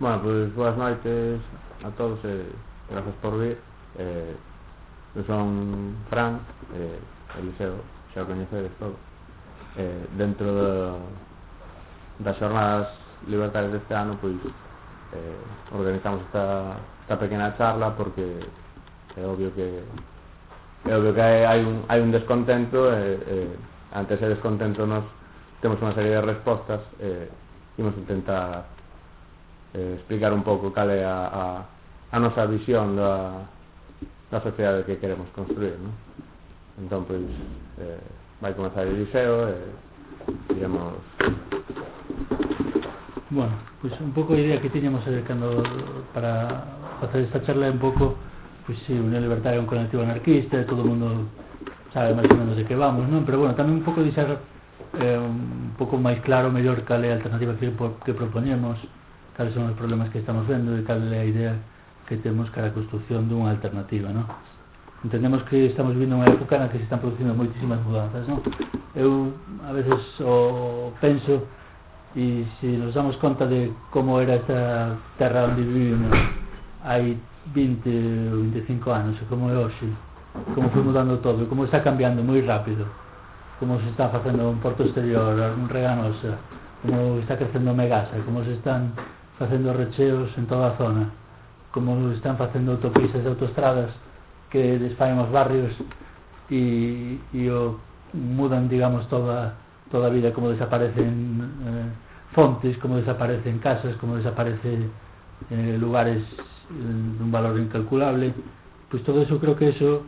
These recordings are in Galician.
Bueno, pois boas noites a todos e eh, grazas por vir. Eh, Eu son Fran eh, Eliseo, xa o coñecedes todo. Eh, Dentro da, das xornadas libertarias deste ano pois eh, organizamos esta, esta pequena charla porque é obvio que é obvio que hai, hai, un, hai un descontento e eh, eh, ante ese descontento nos temos unha serie de respostas e eh, imos intentar eh, explicar un pouco cal é a, a, a nosa visión da, da sociedade que queremos construir non? entón pois eh, vai comenzar o liceo e eh, iremos Bueno, pois pues un pouco a idea que tiñamos eh, cando para facer esta charla un pouco pois pues, si, sí, Unión Libertaria é un colectivo anarquista, todo o mundo sabe máis ou menos de que vamos, non? Pero bueno, tamén un pouco deixar eh, un pouco máis claro, mellor, cal é a alternativa que, que proponemos, cales son os problemas que estamos vendo e cal é a idea que temos cara a construción dunha alternativa, non? Entendemos que estamos vivindo unha época na que se están producindo moitísimas mudanzas, non? Eu a veces o penso e se nos damos conta de como era esta terra onde vivimos hai 20 ou 25 anos, como é hoxe, como foi mudando todo, como está cambiando moi rápido, como se está facendo un porto exterior, un reganosa, como está crecendo Megasa, como se están facendo recheos en toda a zona como están facendo autopistas e autostradas que desfaen os barrios e, e o mudan, digamos, toda, toda a vida como desaparecen eh, fontes, como desaparecen casas, como desaparecen eh, lugares eh, dun valor incalculable pois todo eso creo que eso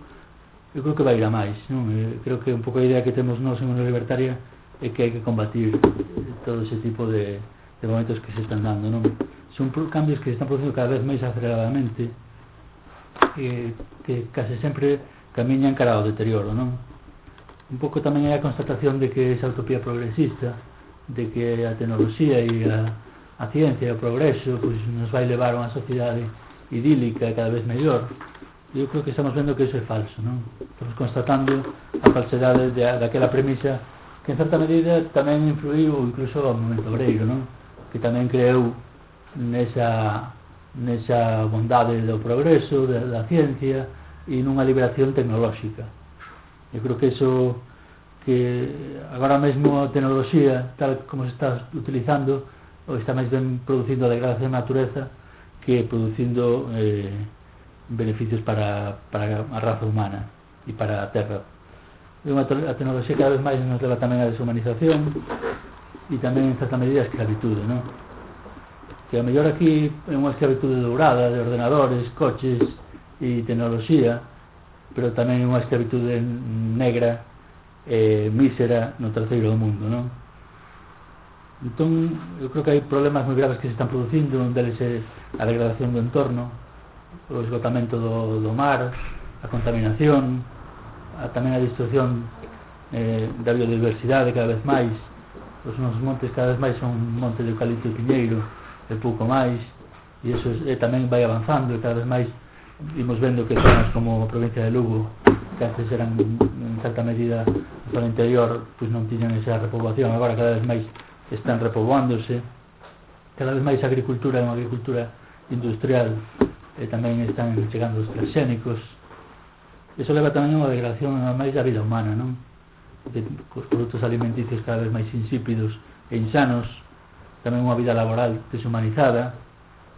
eu creo que vai ir a máis non? Eh, creo que un pouco a idea que temos nós en Unión Libertaria é que hai que combatir todo ese tipo de, de momentos que se están dando non son cambios que se están producindo cada vez máis aceleradamente e que case sempre camiñan cara ao deterioro non un pouco tamén hai a constatación de que esa utopía progresista de que a tecnoloxía e a, a ciencia e o progreso pois, nos vai levar a unha sociedade idílica cada vez mellor eu creo que estamos vendo que iso é falso non? estamos constatando a falsedade de, daquela premisa que en certa medida tamén influiu incluso ao momento obreiro non? que tamén creeu nesa, nesa bondade do progreso, da, da ciencia e nunha liberación tecnolóxica. Eu creo que eso que agora mesmo a tecnoloxía tal como se está utilizando ou está máis ben producindo a degradación da natureza que producindo eh, beneficios para, para a raza humana e para a terra. É unha a tecnoloxía cada vez máis nos leva tamén a deshumanización e tamén en certa medida a esclavitude, non? Que a mellor aquí é unha esclavitude dourada de ordenadores, coches e tecnoloxía, pero tamén é unha esclavitude negra e eh, mísera no terceiro do mundo, non? Entón, eu creo que hai problemas moi graves que se están producindo, un deles é a degradación do entorno, o esgotamento do, do mar, a contaminación, a, tamén a destrucción eh, da biodiversidade cada vez máis, os nos montes cada vez máis son montes de eucalipto e piñeiro e pouco máis e eso e tamén vai avanzando e cada vez máis imos vendo que zonas como a provincia de Lugo que antes eran en certa medida zona interior pois non tiñan esa repoboación agora cada vez máis están repoboándose cada vez máis a agricultura é unha agricultura industrial e tamén están chegando os transxénicos eso leva tamén a unha degradación máis da vida humana non? de, os produtos alimenticios cada vez máis insípidos e insanos, tamén unha vida laboral deshumanizada,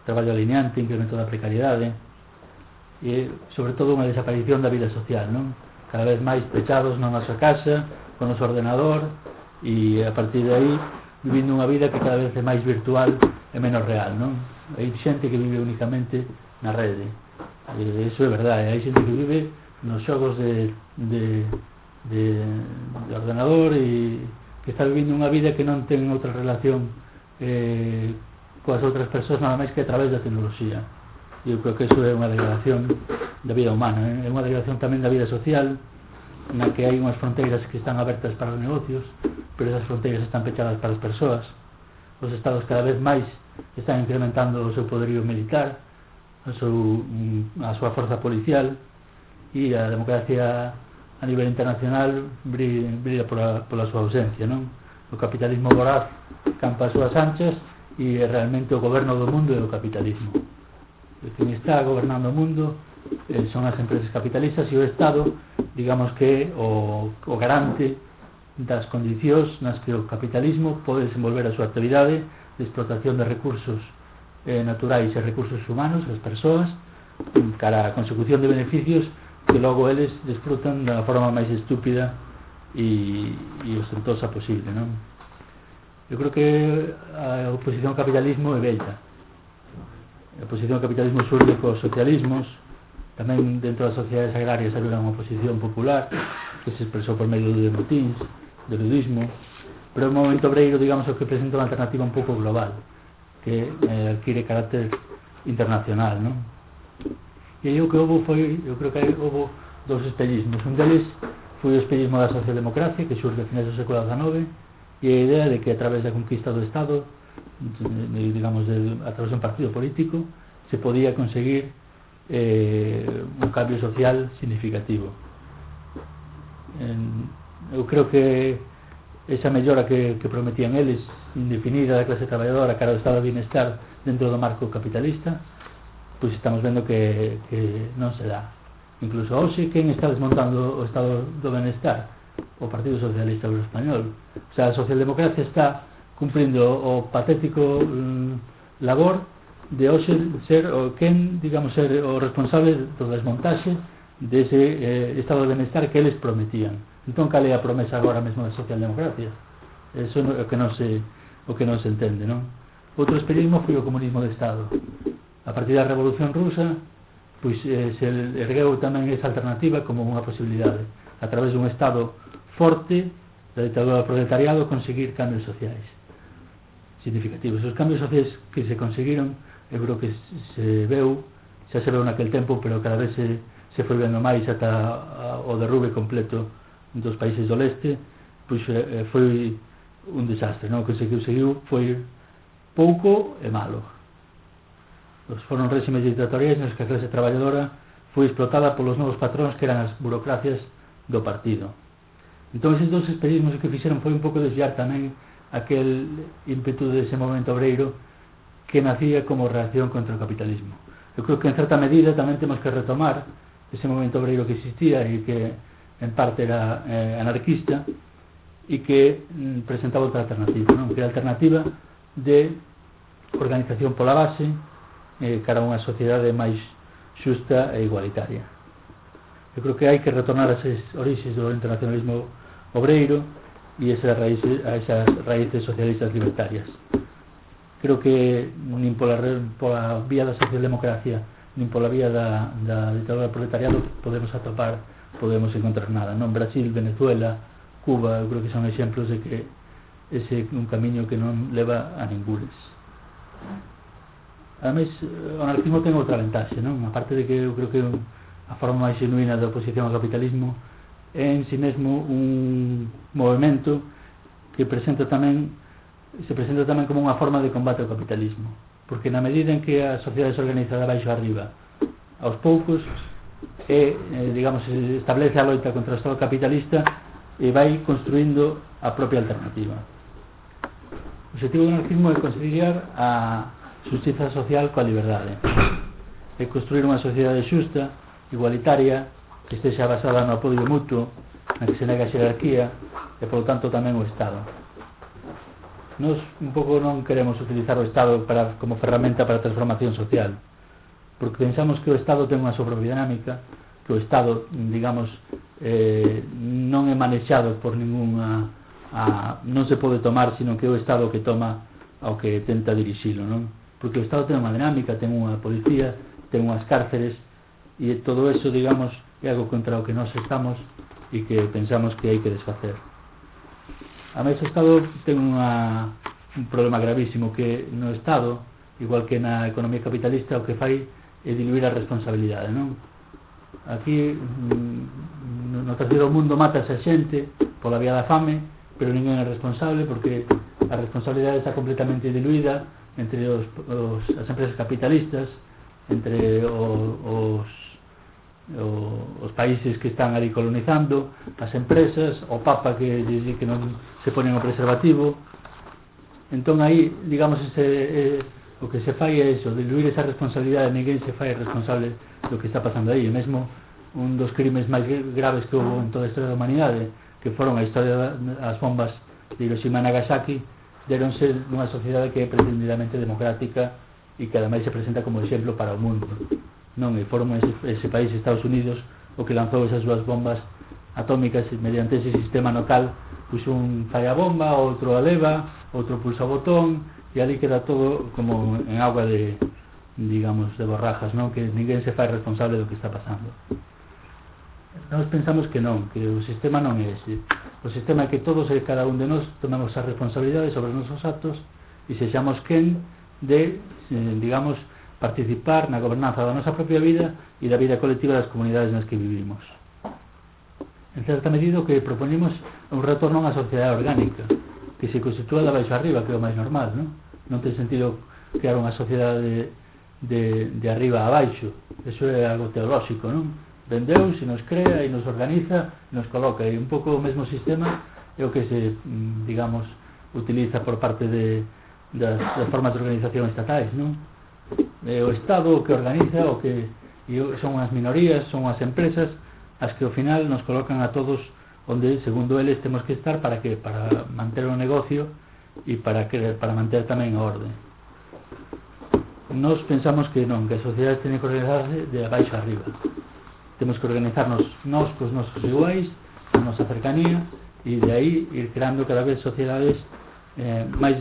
traballo alineante, incremento da precariedade, e, sobre todo, unha desaparición da vida social, non? Cada vez máis pechados na nosa casa, con o noso ordenador, e, a partir de aí, vivindo unha vida que cada vez é máis virtual e menos real, non? Hai xente que vive únicamente na rede. E, iso é verdade, hai xente que vive nos xogos de, de de, de ordenador e que está vivindo unha vida que non ten outra relación eh, coas outras persoas nada máis que a través da tecnoloxía. E eu creo que iso é unha degradación da vida humana, eh? é unha degradación tamén da vida social, na que hai unhas fronteiras que están abertas para os negocios, pero esas fronteiras están pechadas para as persoas. Os estados cada vez máis están incrementando o seu poderío militar, a, seu, mm, a súa forza policial, e a democracia a nivel internacional brilla pola, pola súa ausencia, non? O capitalismo voraz campa as súas anchas e é realmente o goberno do mundo é o capitalismo. o quen está gobernando o mundo eh, son as empresas capitalistas e o Estado, digamos que o, o garante das condicións nas que o capitalismo pode desenvolver a súa actividade de explotación de recursos eh, naturais e recursos humanos, as persoas, cara a consecución de beneficios que logo eles disfrutan da forma máis estúpida e, e ostentosa posible, non? Eu creo que a oposición ao capitalismo é bella. A oposición ao capitalismo surge cos socialismos, tamén dentro das sociedades agrarias había unha oposición popular que se expresou por medio de motins, de ludismo, pero o movimento obreiro, digamos, o que presenta unha alternativa un pouco global, que eh, adquire carácter internacional, non? E aí o que houve foi, eu creo que aí houve dos espellismos. Un deles foi o espellismo da socialdemocracia, que surge a finais do século XIX, e a idea de que a través da conquista do Estado, digamos, de, a través de un partido político, se podía conseguir eh, un cambio social significativo. En, eu creo que esa mellora que, que prometían eles indefinida da clase traballadora cara ao estado de bienestar dentro do marco capitalista pois estamos vendo que, que non se dá. Incluso hoxe quen está desmontando o estado do benestar? O Partido Socialista Obrero Español. O sea, a socialdemocracia está cumprindo o patético mm, labor de hoxe ser o quen, digamos, ser o responsable do desmontaxe dese eh, estado de benestar que eles prometían. Entón, cal é a promesa agora mesmo da socialdemocracia? Eso é o que non se, o que non se entende, non? Outro espellismo foi o comunismo de Estado A partir da Revolución Rusa, pois eh, se ergueu tamén esa alternativa como unha posibilidade, a través dun Estado forte da ditadura proletariado, conseguir cambios sociais significativos. Os cambios sociais que se conseguiron, eu creo que se veu, xa se veu naquel tempo, pero cada vez se, se foi vendo máis ata o derrube completo dos países do leste, pois eh, eh, foi un desastre, non? O que se conseguiu foi pouco e malo. Os foron réximes dictatoriais nos que a clase traballadora foi explotada polos novos patróns que eran as burocracias do partido. Entón, esses dos experimentos que fixeron foi un pouco desviar tamén aquel ímpetu dese momento obreiro que nacía como reacción contra o capitalismo. Eu creo que en certa medida tamén temos que retomar ese momento obreiro que existía e que en parte era eh, anarquista e que mm, presentaba outra alternativa, non? que era a alternativa de organización pola base, eh, cara a unha sociedade máis xusta e igualitaria. Eu creo que hai que retornar ás orixes do internacionalismo obreiro e esas raíces, a esas raíces socialistas libertarias. Creo que nin pola, pola vía da socialdemocracia nin pola vía da, da ditadura proletariado podemos atopar, podemos encontrar nada. Non Brasil, Venezuela, Cuba, eu creo que son exemplos de que ese é un camiño que non leva a ningunes. Ademais, eh, o anarquismo ten outra ventaxe, non? A parte de que eu creo que a forma máis genuína da oposición ao capitalismo é en si mesmo un movimento que presenta tamén se presenta tamén como unha forma de combate ao capitalismo porque na medida en que a sociedade se organizada baixo arriba aos poucos e, eh, digamos, establece a loita contra o Estado capitalista e vai construindo a propia alternativa. O objetivo do anarquismo é conciliar a, Justiza social coa liberdade. E construir unha sociedade xusta, igualitaria, que estexa basada no apoio mutuo, na que se nega a xerarquía e, polo tanto, tamén o Estado. Nos un pouco non queremos utilizar o Estado para, como ferramenta para a transformación social, porque pensamos que o Estado ten unha sobredinámica, que o Estado, digamos, eh, non é manexado por ninguna... A, non se pode tomar, sino que é o Estado que toma ao que tenta dirixilo, non? porque o Estado ten unha dinámica, ten unha policía, ten unhas cárceres, e todo eso, digamos, é algo contra o que nós estamos e que pensamos que hai que desfacer. Ademais, o Estado ten unha, un problema gravísimo que no Estado, igual que na economía capitalista, o que fai é diluir a responsabilidade, non? Aquí, mm, no terceiro mundo, mata a xente pola vía da fame, pero ninguén é responsable porque a responsabilidade está completamente diluída entre os, os, as empresas capitalistas, entre o, os, o, os países que están ali colonizando, as empresas, o Papa que dice que non se ponen o preservativo. Entón aí, digamos, ese, eh, o que se fai é eso, diluir esa responsabilidade, ninguén se fai responsable do que está pasando aí. Mesmo un dos crimes máis graves que houve en toda a historia da humanidade, que foron a historia das bombas de Hiroshima e Nagasaki, deronse dunha sociedade que é pretendidamente democrática e que ademais se presenta como exemplo para o mundo non e foron ese, ese país Estados Unidos o que lanzou esas dúas bombas atómicas mediante ese sistema local puxo un falla bomba, outro a leva, outro pulsa botón e ali queda todo como en agua de digamos de borrajas, non? Que ninguén se fai responsable do que está pasando. Nós pensamos que non, que o sistema non é ese. O sistema é que todos e cada un de nós tomemos a responsabilidade sobre os nosos actos e sexamos quen de, eh, digamos, participar na gobernanza da nosa propia vida e da vida colectiva das comunidades nas que vivimos. En certa medida o que proponemos é un retorno a unha sociedade orgánica, que se constitúa de baixo arriba, que é o máis normal, non? Non ten sentido crear unha sociedade de, de, de arriba a baixo, eso é algo teolóxico, non? ben Deus e nos crea e nos organiza e nos coloca e un pouco o mesmo sistema é o que se, mm, digamos, utiliza por parte de, das, das formas de organización estatais, non? É o Estado o que organiza, o que e son as minorías, son as empresas as que ao final nos colocan a todos onde, segundo eles, temos que estar para que para manter o negocio e para que, para manter tamén a orde. Nos pensamos que non, que a sociedade teñen que organizarse de abaixo arriba temos que organizarnos nós cos nosos iguais, a nosa cercanía, e de aí ir creando cada vez sociedades eh, máis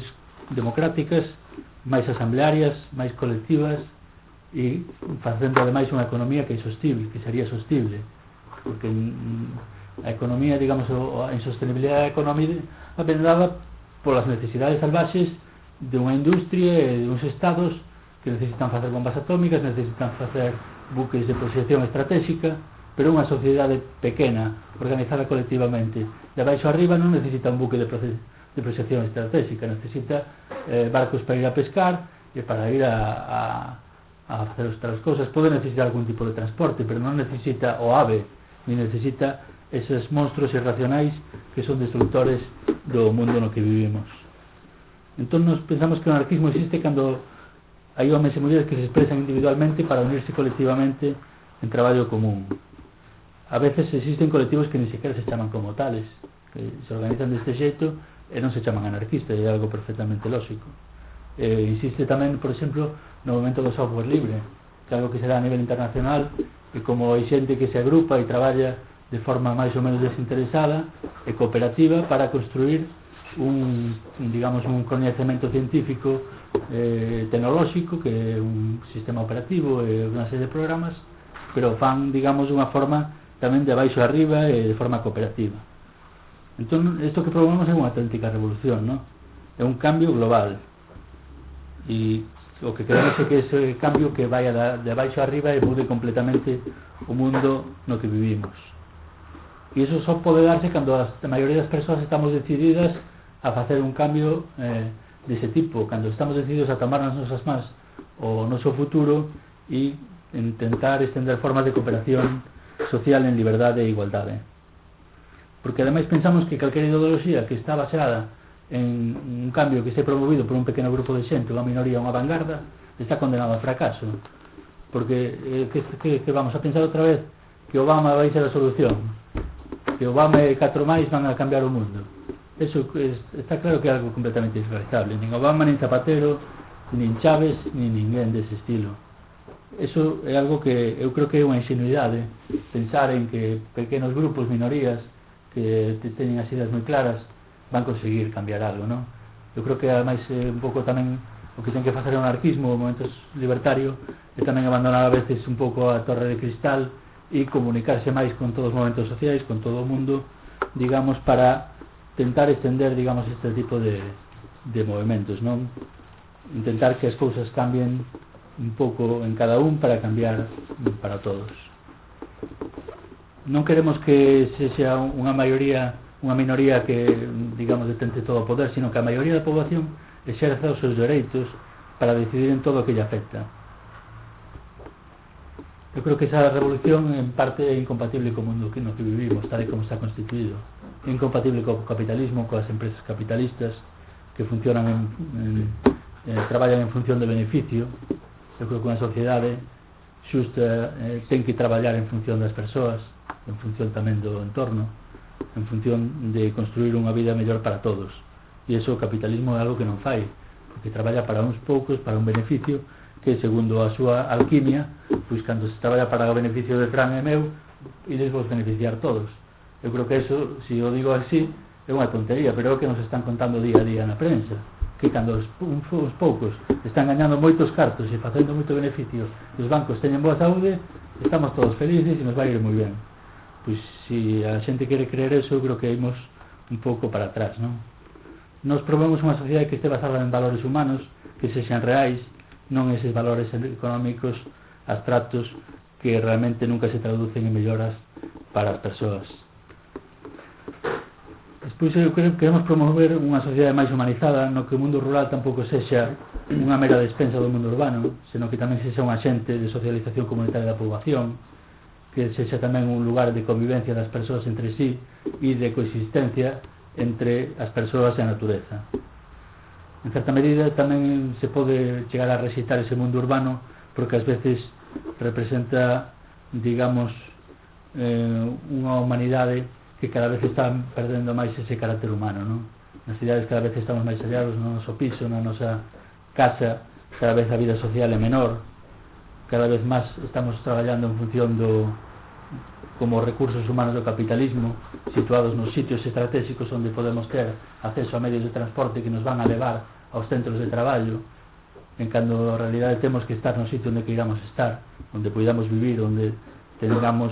democráticas, máis asamblearias, máis colectivas, e facendo ademais unha economía que é sostible, que sería sostible, porque a economía, digamos, a insostenibilidade económica dada polas necesidades salvaxes unha industria e duns estados que necesitan facer bombas atómicas, necesitan facer buques de posición estratégica, pero unha sociedade pequena, organizada colectivamente, de abaixo arriba non necesita un buque de, de proxección estratégica, necesita eh, barcos para ir a pescar e para ir a, a, a facer outras cousas. Pode necesitar algún tipo de transporte, pero non necesita o ave, ni necesita eses monstruos irracionais que son destructores do mundo no que vivimos. Entón, nos pensamos que o anarquismo existe cando hai homens e mulleres que se expresan individualmente para unirse colectivamente en traballo común. A veces existen colectivos que ni sequera se chaman como tales, que se organizan deste xeito e non se chaman anarquistas, é algo perfectamente lógico. Eh, existe tamén, por exemplo, no momento do software libre, que é algo que se dá a nivel internacional, e como hai xente que se agrupa e traballa de forma máis ou menos desinteresada e cooperativa para construir un, digamos, un coñecemento científico eh, tecnolóxico que é un sistema operativo e eh, unha serie de programas pero fan, digamos, unha forma tamén de baixo arriba e de forma cooperativa. Entón, isto que probamos é unha auténtica revolución ¿no? é un cambio global. E o que queremos é que ese cambio que vai da, de baixo arriba e mude completamente o mundo no que vivimos. E iso só pode darse cando a maioría das persoas estamos decididas a facer un cambio eh, dese tipo, cando estamos decididos a tomar nas nosas mans o noso futuro e intentar estender formas de cooperación social en liberdade e igualdade. Porque ademais pensamos que calquera ideoloxía que está baseada en un cambio que se promovido por un pequeno grupo de xente, unha minoría, unha vanguarda, está condenado ao fracaso. Porque eh, que, que, que vamos a pensar outra vez que Obama vai ser a solución, que Obama e catro máis van a cambiar o mundo eso es, está claro que é algo completamente desgastable. Nin Obama, nin Zapatero, nin Chávez, nin ninguén dese estilo. Eso é algo que eu creo que é unha ingenuidade ¿eh? pensar en que pequenos grupos, minorías, que te teñen as ideas moi claras, van conseguir cambiar algo, non? Eu creo que, ademais, é eh, un pouco tamén o que ten que facer o anarquismo, o movimento libertario, é tamén abandonar a veces un pouco a torre de cristal e comunicarse máis con todos os momentos sociais, con todo o mundo, digamos, para tentar estender, digamos, este tipo de, de movimentos, non? Intentar que as cousas cambien un pouco en cada un para cambiar para todos. Non queremos que se sea unha maioría, unha minoría que, digamos, detente todo o poder, sino que a maioría da poboación exerza os seus dereitos para decidir en todo o que lle afecta. Eu creo que esa revolución en parte é incompatible co mundo que no que vivimos, tal e como está constituído é incompatible co capitalismo, coas empresas capitalistas que funcionan en, en, eh, traballan en función de beneficio. Eu creo que unha sociedade xusta eh, ten que traballar en función das persoas en función tamén do entorno en función de construir unha vida mellor para todos. E iso o capitalismo é algo que non fai porque traballa para uns poucos, para un beneficio que segundo a súa alquimia pois cando se traballa para o beneficio de Fran e meu ides vos beneficiar todos. Eu creo que eso, se si eu digo así, é unha tontería, pero é o que nos están contando día a día na prensa. Que cando os, os poucos están gañando moitos cartos e facendo moito beneficios e os bancos teñen boa saúde estamos todos felices e nos vai ir moi ben. Pois se a xente quere creer eso eu creo que imos un pouco para atrás non? nos promovemos unha sociedade que este basada en valores humanos que sexan reais non eses valores económicos abstractos que realmente nunca se traducen en melloras para as persoas. Despois eu creo que queremos promover unha sociedade máis humanizada no que o mundo rural tampouco sexa unha mera despensa do mundo urbano, senón que tamén sexa un axente de socialización comunitaria da poboación, que sexa tamén un lugar de convivencia das persoas entre sí e de coexistencia entre as persoas e a natureza. En certa medida tamén se pode chegar a recitar ese mundo urbano porque ás veces representa, digamos, eh, unha humanidade que cada vez están perdendo máis ese carácter humano, non? Nas cidades cada vez estamos máis sellados no noso piso, na nosa casa, cada vez a vida social é menor, cada vez máis estamos traballando en función do como recursos humanos do capitalismo situados nos sitios estratégicos onde podemos ter acceso a medios de transporte que nos van a levar aos centros de traballo en cando a realidade temos que estar no sitio onde queiramos estar onde podamos vivir, onde tengamos,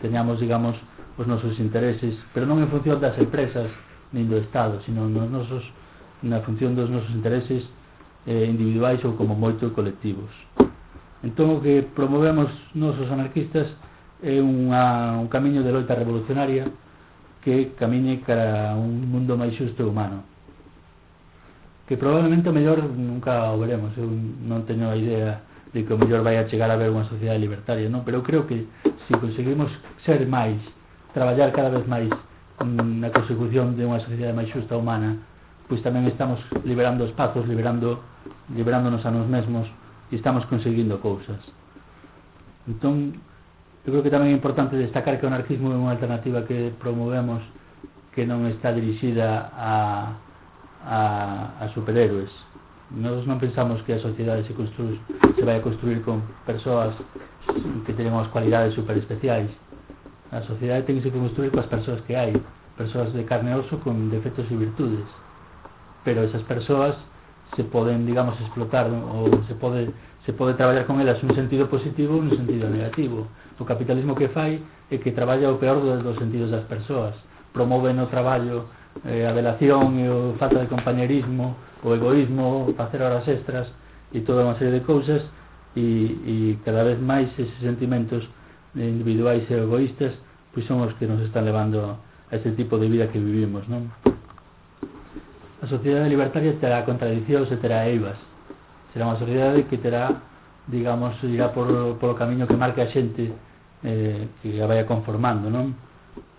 teñamos, digamos, os nosos intereses, pero non en función das empresas nin do Estado, sino nos nosos, na función dos nosos intereses eh, individuais ou como moito colectivos. Entón o que promovemos nosos anarquistas é unha, un camiño de loita revolucionaria que camiñe cara a un mundo máis xusto e humano que probablemente o mellor nunca o veremos eu non teño a idea de que o mellor vai a chegar a ver unha sociedade libertaria non? pero eu creo que se si conseguimos ser máis traballar cada vez máis mm, na consecución de unha sociedade máis xusta humana, pois tamén estamos liberando espazos, liberando liberándonos a nos mesmos e estamos conseguindo cousas. Entón, eu creo que tamén é importante destacar que o anarquismo é unha alternativa que promovemos que non está dirixida a, a, a superhéroes. Nós non pensamos que a sociedade se, constru, se vai a construir con persoas que teñen unhas cualidades super especiais, A sociedade ten que se construir coas persoas que hai, persoas de carne e oso con defectos e virtudes. Pero esas persoas se poden, digamos, explotar ou se pode se pode traballar con elas un sentido positivo ou un sentido negativo. O capitalismo que fai é que traballa o peor dos, dos sentidos das persoas. Promove no traballo eh, a delación e o falta de compañerismo, o egoísmo, facer horas extras e toda unha serie de cousas e, e cada vez máis eses sentimentos Eh, individuais e egoístas, pois son os que nos están levando a este tipo de vida que vivimos, non? A sociedade libertaria terá contradiccións e terá eivas. Será unha sociedade que terá, digamos, irá por, o camiño que marca a xente eh, que a vaya conformando, non?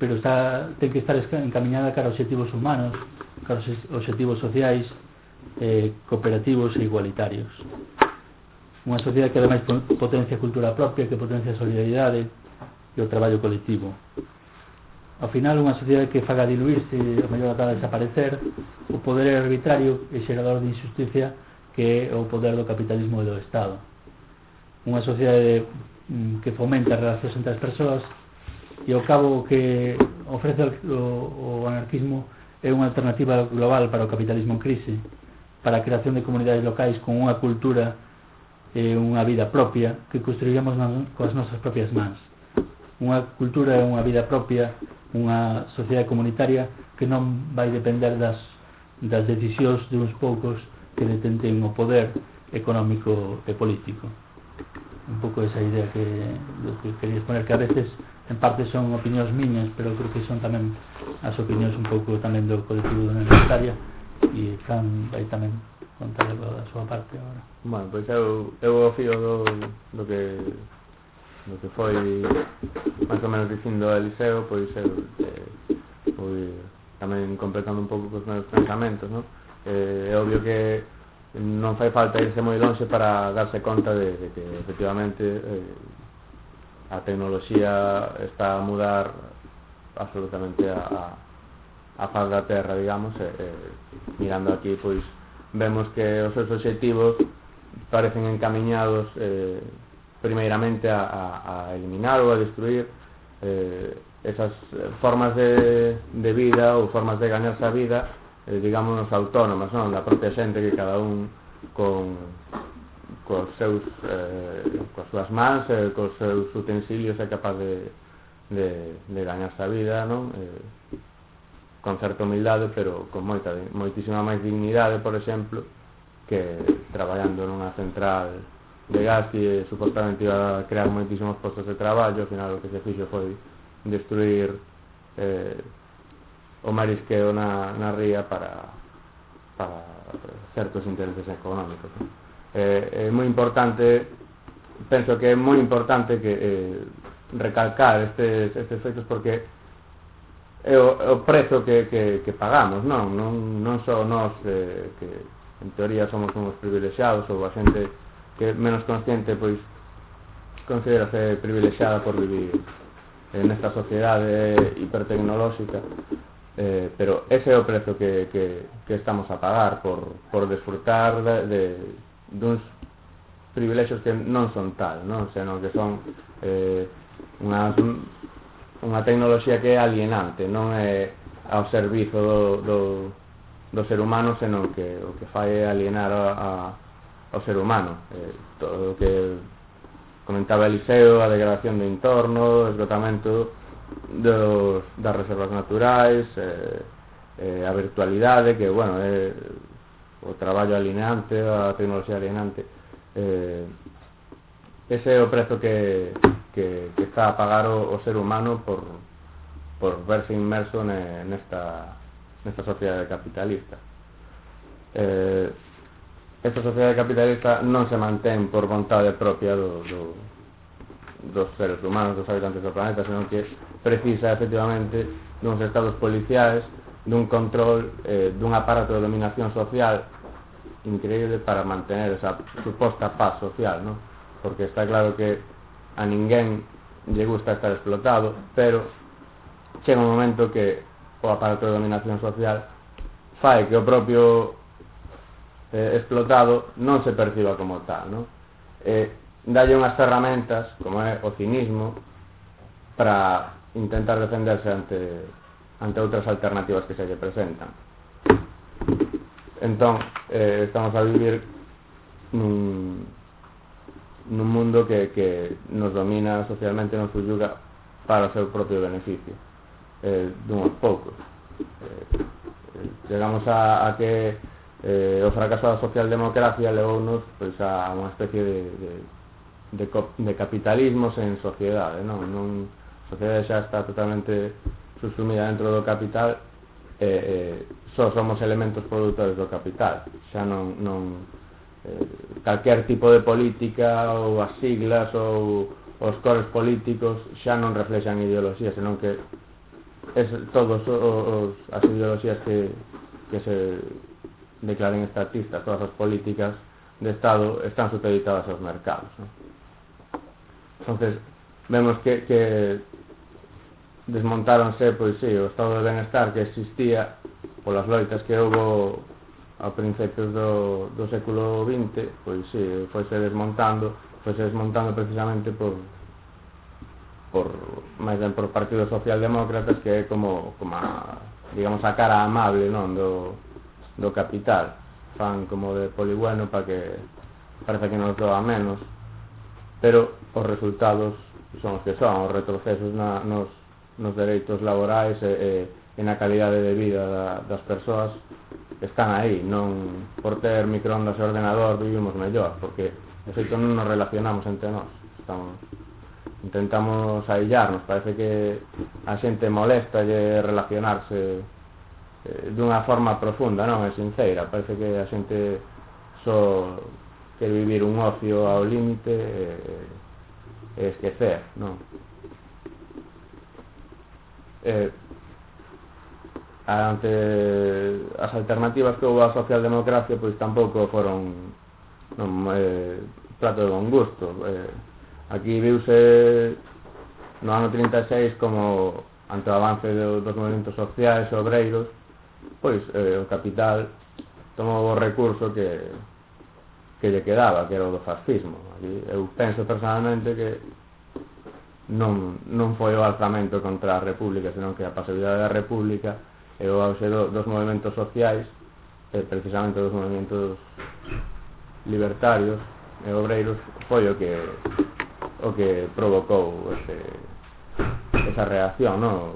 Pero está, ten que estar encaminhada cara a objetivos humanos, cara a objetivos sociais, eh, cooperativos e igualitarios unha sociedade que ademais potencia a cultura propia, que potencia a solidaridade e o traballo colectivo. Ao final, unha sociedade que faga diluirse e a mellor ata de desaparecer, o poder arbitrario e xerador de injusticia que é o poder do capitalismo e do Estado. Unha sociedade mm, que fomenta relacións entre as persoas e ao cabo que ofrece o, o anarquismo é unha alternativa global para o capitalismo en crise, para a creación de comunidades locais con unha cultura eh, unha vida propia que construiremos na, coas nosas propias mans. Unha cultura e unha vida propia, unha sociedade comunitaria que non vai depender das, das decisións de uns poucos que detenten o poder económico e político. Un pouco esa idea que, que quería exponer, que a veces en parte son opinións miñas, pero creo que son tamén as opinións un pouco tamén do colectivo de universitaria e Fran vai tamén conta algo da súa parte agora. Bueno, pois eu, eu o fío do, do que do que foi máis ou menos dicindo a Eliseo, pois eu eh, fui tamén completando un pouco cos meus pensamentos, non? Eh, é obvio que non fai falta irse moi longe para darse conta de, de que efectivamente eh, a tecnoloxía está a mudar absolutamente a, a, a faz da terra, digamos, eh, eh, mirando aquí, pois, vemos que os seus obxectivos parecen encamiñados eh, primeiramente a, a, a eliminar ou a destruir eh, esas formas de, de vida ou formas de ganarse a vida eh, digamos autónomas non? da propia xente que cada un con cos seus eh, cos súas mans eh, cos seus utensilios é capaz de, de, de gañar a vida non? Eh, con certa humildade, pero con moita, moitísima máis dignidade, por exemplo, que traballando nunha central de gas que supostamente iba a crear moitísimos postos de traballo, ao final o que se fixo foi destruir eh, o marisqueo na, na ría para, para certos intereses económicos. Eh, é moi importante, penso que é moi importante que eh, recalcar estes, estes feitos porque é o, o prezo que, que, que pagamos, non? Non, non só nós eh, que en teoría somos uns privilexiados ou a xente que menos consciente pois considerase privilexiada por vivir en esta sociedade hipertecnolóxica eh, pero ese é o prezo que, que, que estamos a pagar por, por desfrutar de, de, duns privilexios que non son tal non? senón que son eh, unhas unha tecnoloxía que é alienante, non é ao servizo do, do, do ser humano, senón que o que fai é alienar a, a, ao ser humano. Eh, todo o que comentaba Eliseo, a degradación do entorno, o esgotamento dos, das reservas naturais, eh, eh, a virtualidade, que, bueno, é eh, o traballo alienante, a tecnoloxía alienante, eh, ese é o prezo que, que, que está a pagar o, o ser humano por, por verse inmerso ne, nesta, nesta sociedade capitalista. Eh, esta sociedade capitalista non se mantén por vontade propia do, do, dos seres humanos, dos habitantes do planeta, senón que precisa efectivamente duns estados policiais, dun control, eh, dun aparato de dominación social increíble para mantener esa suposta paz social, non? porque está claro que a ninguén lle gusta estar explotado, pero chega un momento que o aparato de dominación social fai que o propio eh, explotado non se perciba como tal, non? Eh, dalle unhas ferramentas, como é o cinismo, para intentar defenderse ante ante outras alternativas que se lle presentan. Entón, eh, estamos a vivir nun, nun mundo que, que nos domina socialmente nos subyuga para o seu propio beneficio. Eh, dunhos poucos. Eh, eh, chegamos a, a que eh, o fracaso da socialdemocracia levounos pois, a unha especie de, de, de, de capitalismo sen sociedade non? non sociedade xa está totalmente subsumida dentro do capital eh, eh, só somos elementos produtores do capital. Xa non, non eh, calquer tipo de política ou as siglas ou os cores políticos xa non reflexan ideoloxías, senón que es todos os, as ideoloxías que, que se declaren estatistas, todas as políticas de Estado están supeditadas aos mercados. ¿no? entonces vemos que, que desmontáronse pois sí, o Estado de Benestar que existía polas loitas que houve a principios do, do século XX pois sí, foise desmontando foise desmontando precisamente por por máis ben por Partido socialdemócratas que é como, como a, digamos a cara amable non do, do capital. Fan como de polibueno para que parece que nos doa menos pero os resultados son os que son, os retrocesos na, nos, nos dereitos laborais e, e, e na calidade de vida da, das persoas están aí, non por ter microondas e ordenador vivimos mellor, porque de feito non nos relacionamos entre nós. Estamos, intentamos aillarnos, parece que a xente molesta de relacionarse eh, dunha forma profunda, non? É sincera, parece que a xente só quer vivir un ocio ao límite e, e esquecer, non? Eh, ante as alternativas que houve a socialdemocracia pois tampouco foron non, eh, plato de bon gusto eh, aquí viuse no ano 36 como ante o avance do, dos movimentos sociais e obreiros pois eh, o capital tomou o recurso que que lle quedaba, que era o do fascismo. Aquí, eu penso personalmente que non, non foi o alzamento contra a República, senón que a pasividade da República eu ao ser dos movimentos sociais eh, precisamente dos movimentos libertarios e obreiros foi o que o que provocou ese, esa reacción no?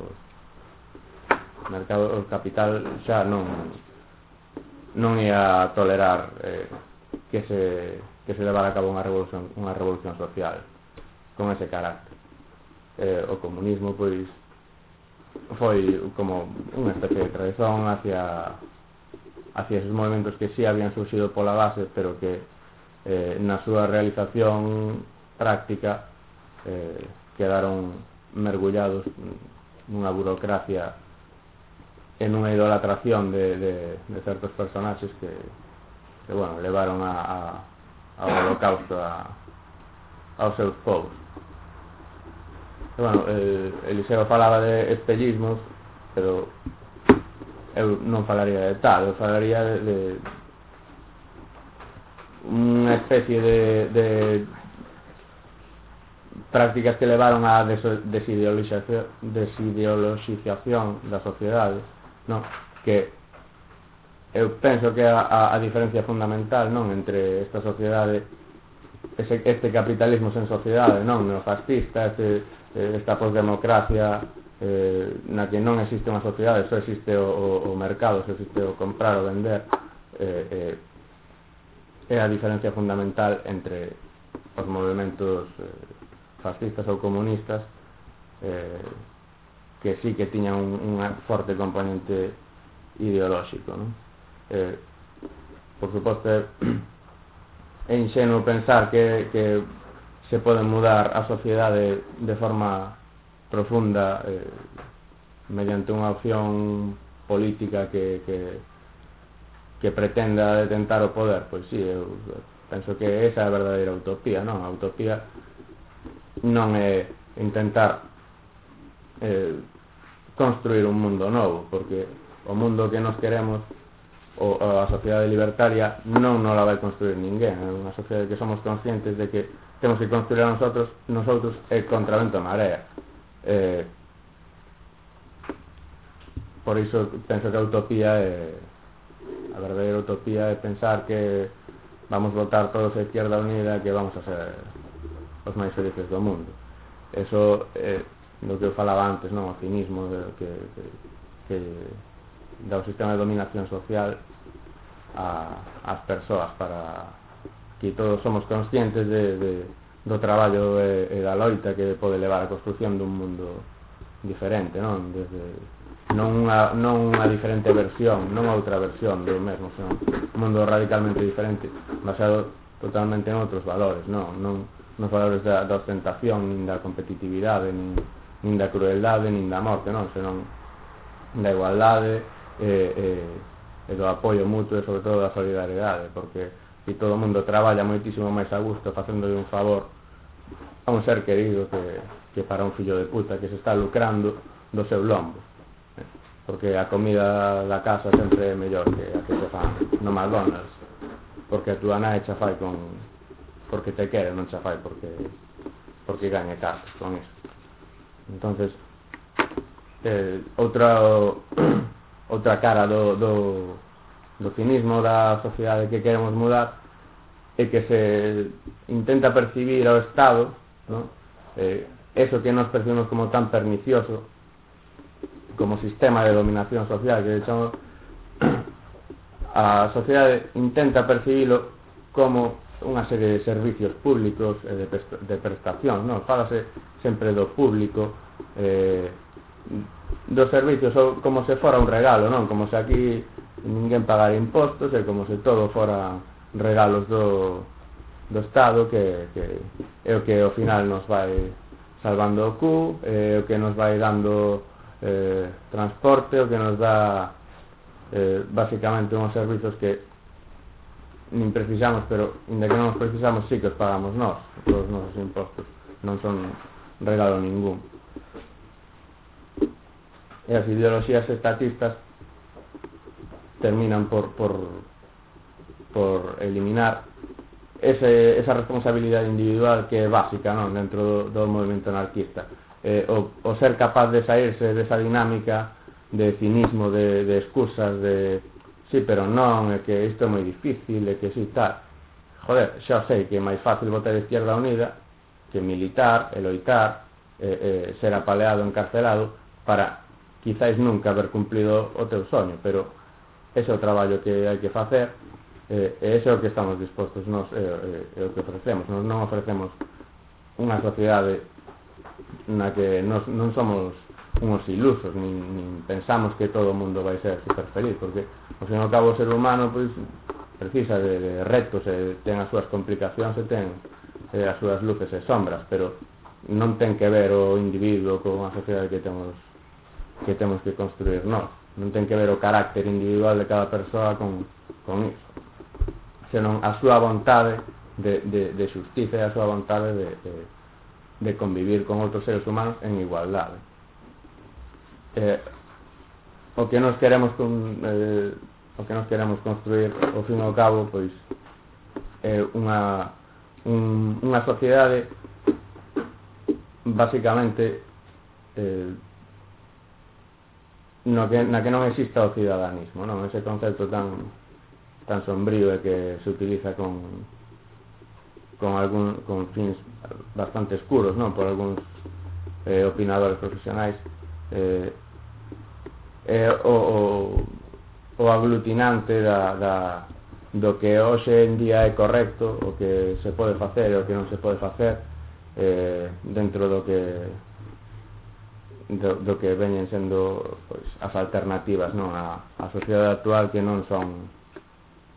o mercado o capital xa non non ia tolerar eh, que se que se levara a cabo unha revolución unha revolución social con ese carácter eh, o comunismo pois foi como unha especie de tradición hacia hacia esos movimentos que sí habían surgido pola base, pero que eh, na súa realización práctica eh, quedaron mergullados nunha burocracia en unha idolatración de, de, de certos personaxes que, que bueno, levaron a, a, ao holocausto a, aos seus povos. E, bueno, eh, Eliseo falaba de espellismos, pero eu non falaría de tal, eu falaría de, de unha especie de, de prácticas que levaron a desideoloxización, desideoloxización da sociedade, non? que eu penso que a, a, a diferencia fundamental non entre esta sociedade ese, este capitalismo sen sociedade, non neofascista, este, eh, esta posdemocracia eh, na que non existe unha sociedade, só existe o, o, o mercado, só existe o comprar, o vender, eh, eh, é a diferencia fundamental entre os movimentos eh, fascistas ou comunistas eh, que sí que tiñan un, un forte componente ideolóxico. Non? Eh, por suposto, é inxenuo pensar que, que se pode mudar a sociedade de forma profunda eh, mediante unha opción política que, que, que pretenda detentar o poder, pois sí, eu penso que esa é a verdadeira utopía, non? A utopía non é intentar eh, construir un mundo novo, porque o mundo que nos queremos o a sociedade libertaria non nos la vai construir ninguén. É unha sociedade que somos conscientes de que temos que construir a nosotros nosotros é contravento a marea. Eh, por iso penso que a utopía é a verdadeira utopía é pensar que vamos votar todos a Izquierda Unida que vamos a ser os máis felices do mundo. Eso é eh, do que eu falaba antes non? O cinismo de, que, que, que do sistema de dominación social a, as persoas para que todos somos conscientes de, de, do traballo e, e da loita que pode levar a construción dun mundo diferente, non? Desde non unha, non unha diferente versión, non outra versión do mesmo, senón un mundo radicalmente diferente, basado totalmente en outros valores, non, non nos valores da, da ostentación, nin da competitividade, nin, nin da crueldade, nin da morte, non, senón da igualdade, e, e, e do apoio mutuo e sobre todo da solidariedade, porque si todo o mundo traballa moitísimo máis a gusto facéndolle un favor a un ser querido que, que para un fillo de puta que se está lucrando do seu lombo eh? porque a comida da casa sempre é mellor que a que se fan no McDonald's porque a túa nai xa fai con porque te quere, non xa fai porque porque gañe cartas con iso. entonces eh, outra outra cara do, do, do cinismo da sociedade que queremos mudar é que se intenta percibir ao Estado ¿no? eh, eso que nos percibimos como tan pernicioso como sistema de dominación social que de hecho a sociedade intenta percibilo como unha serie de servicios públicos e de, de prestación non? fálase sempre do público eh, dos servicios ou como se fora un regalo, non? Como se aquí ninguén pagara impostos e como se todo fora regalos do, do Estado que, que é o que ao final nos vai salvando o cu, é o que nos vai dando eh, transporte, o que nos dá eh, basicamente unhos servizos que nin precisamos, pero inda que non os precisamos, sí que os pagamos nós, os nosos impostos, non son regalo ningún e as ideoloxías estatistas terminan por, por, por eliminar ese, esa responsabilidade individual que é básica non dentro do, do movimento anarquista. Eh, o, o ser capaz de saírse desa dinámica de cinismo, de, de excusas de sí, pero non, é que isto é moi difícil é que si sí, tal joder, xa sei que é máis fácil votar a Izquierda Unida que militar, eloitar eh, eh, ser apaleado, encarcelado para quizáis nunca haber cumplido o teu soño, pero ese é o traballo que hai que facer eh, e ese é o que estamos dispostos nos, eh, eh, é o que ofrecemos. Nos non ofrecemos unha sociedade na que nos, non somos unos ilusos nin, nin pensamos que todo o mundo vai ser super feliz porque ao fin ao cabo o ser humano pois, precisa de, de retos e ten as súas complicacións e ten eh, as súas luces e sombras pero non ten que ver o individuo con a sociedade que temos que temos que construir nós. Non ten que ver o carácter individual de cada persoa con, con iso. Senón a súa vontade de, de, de justicia e a súa vontade de, de, de convivir con outros seres humanos en igualdade. Eh, o que nos queremos con, eh, o que nos queremos construir ao fin ao cabo pois é eh, unha un, unha sociedade basicamente eh, no que, na que non exista o cidadanismo, non? Ese concepto tan tan sombrío e que se utiliza con con algún con fins bastante escuros, non? Por algúns eh, opinadores profesionais eh, eh, o, o, o aglutinante da, da, do que hoxe en día é correcto o que se pode facer e o que non se pode facer eh, dentro do que do, do que veñen sendo pois, as alternativas non a, a sociedade actual que non son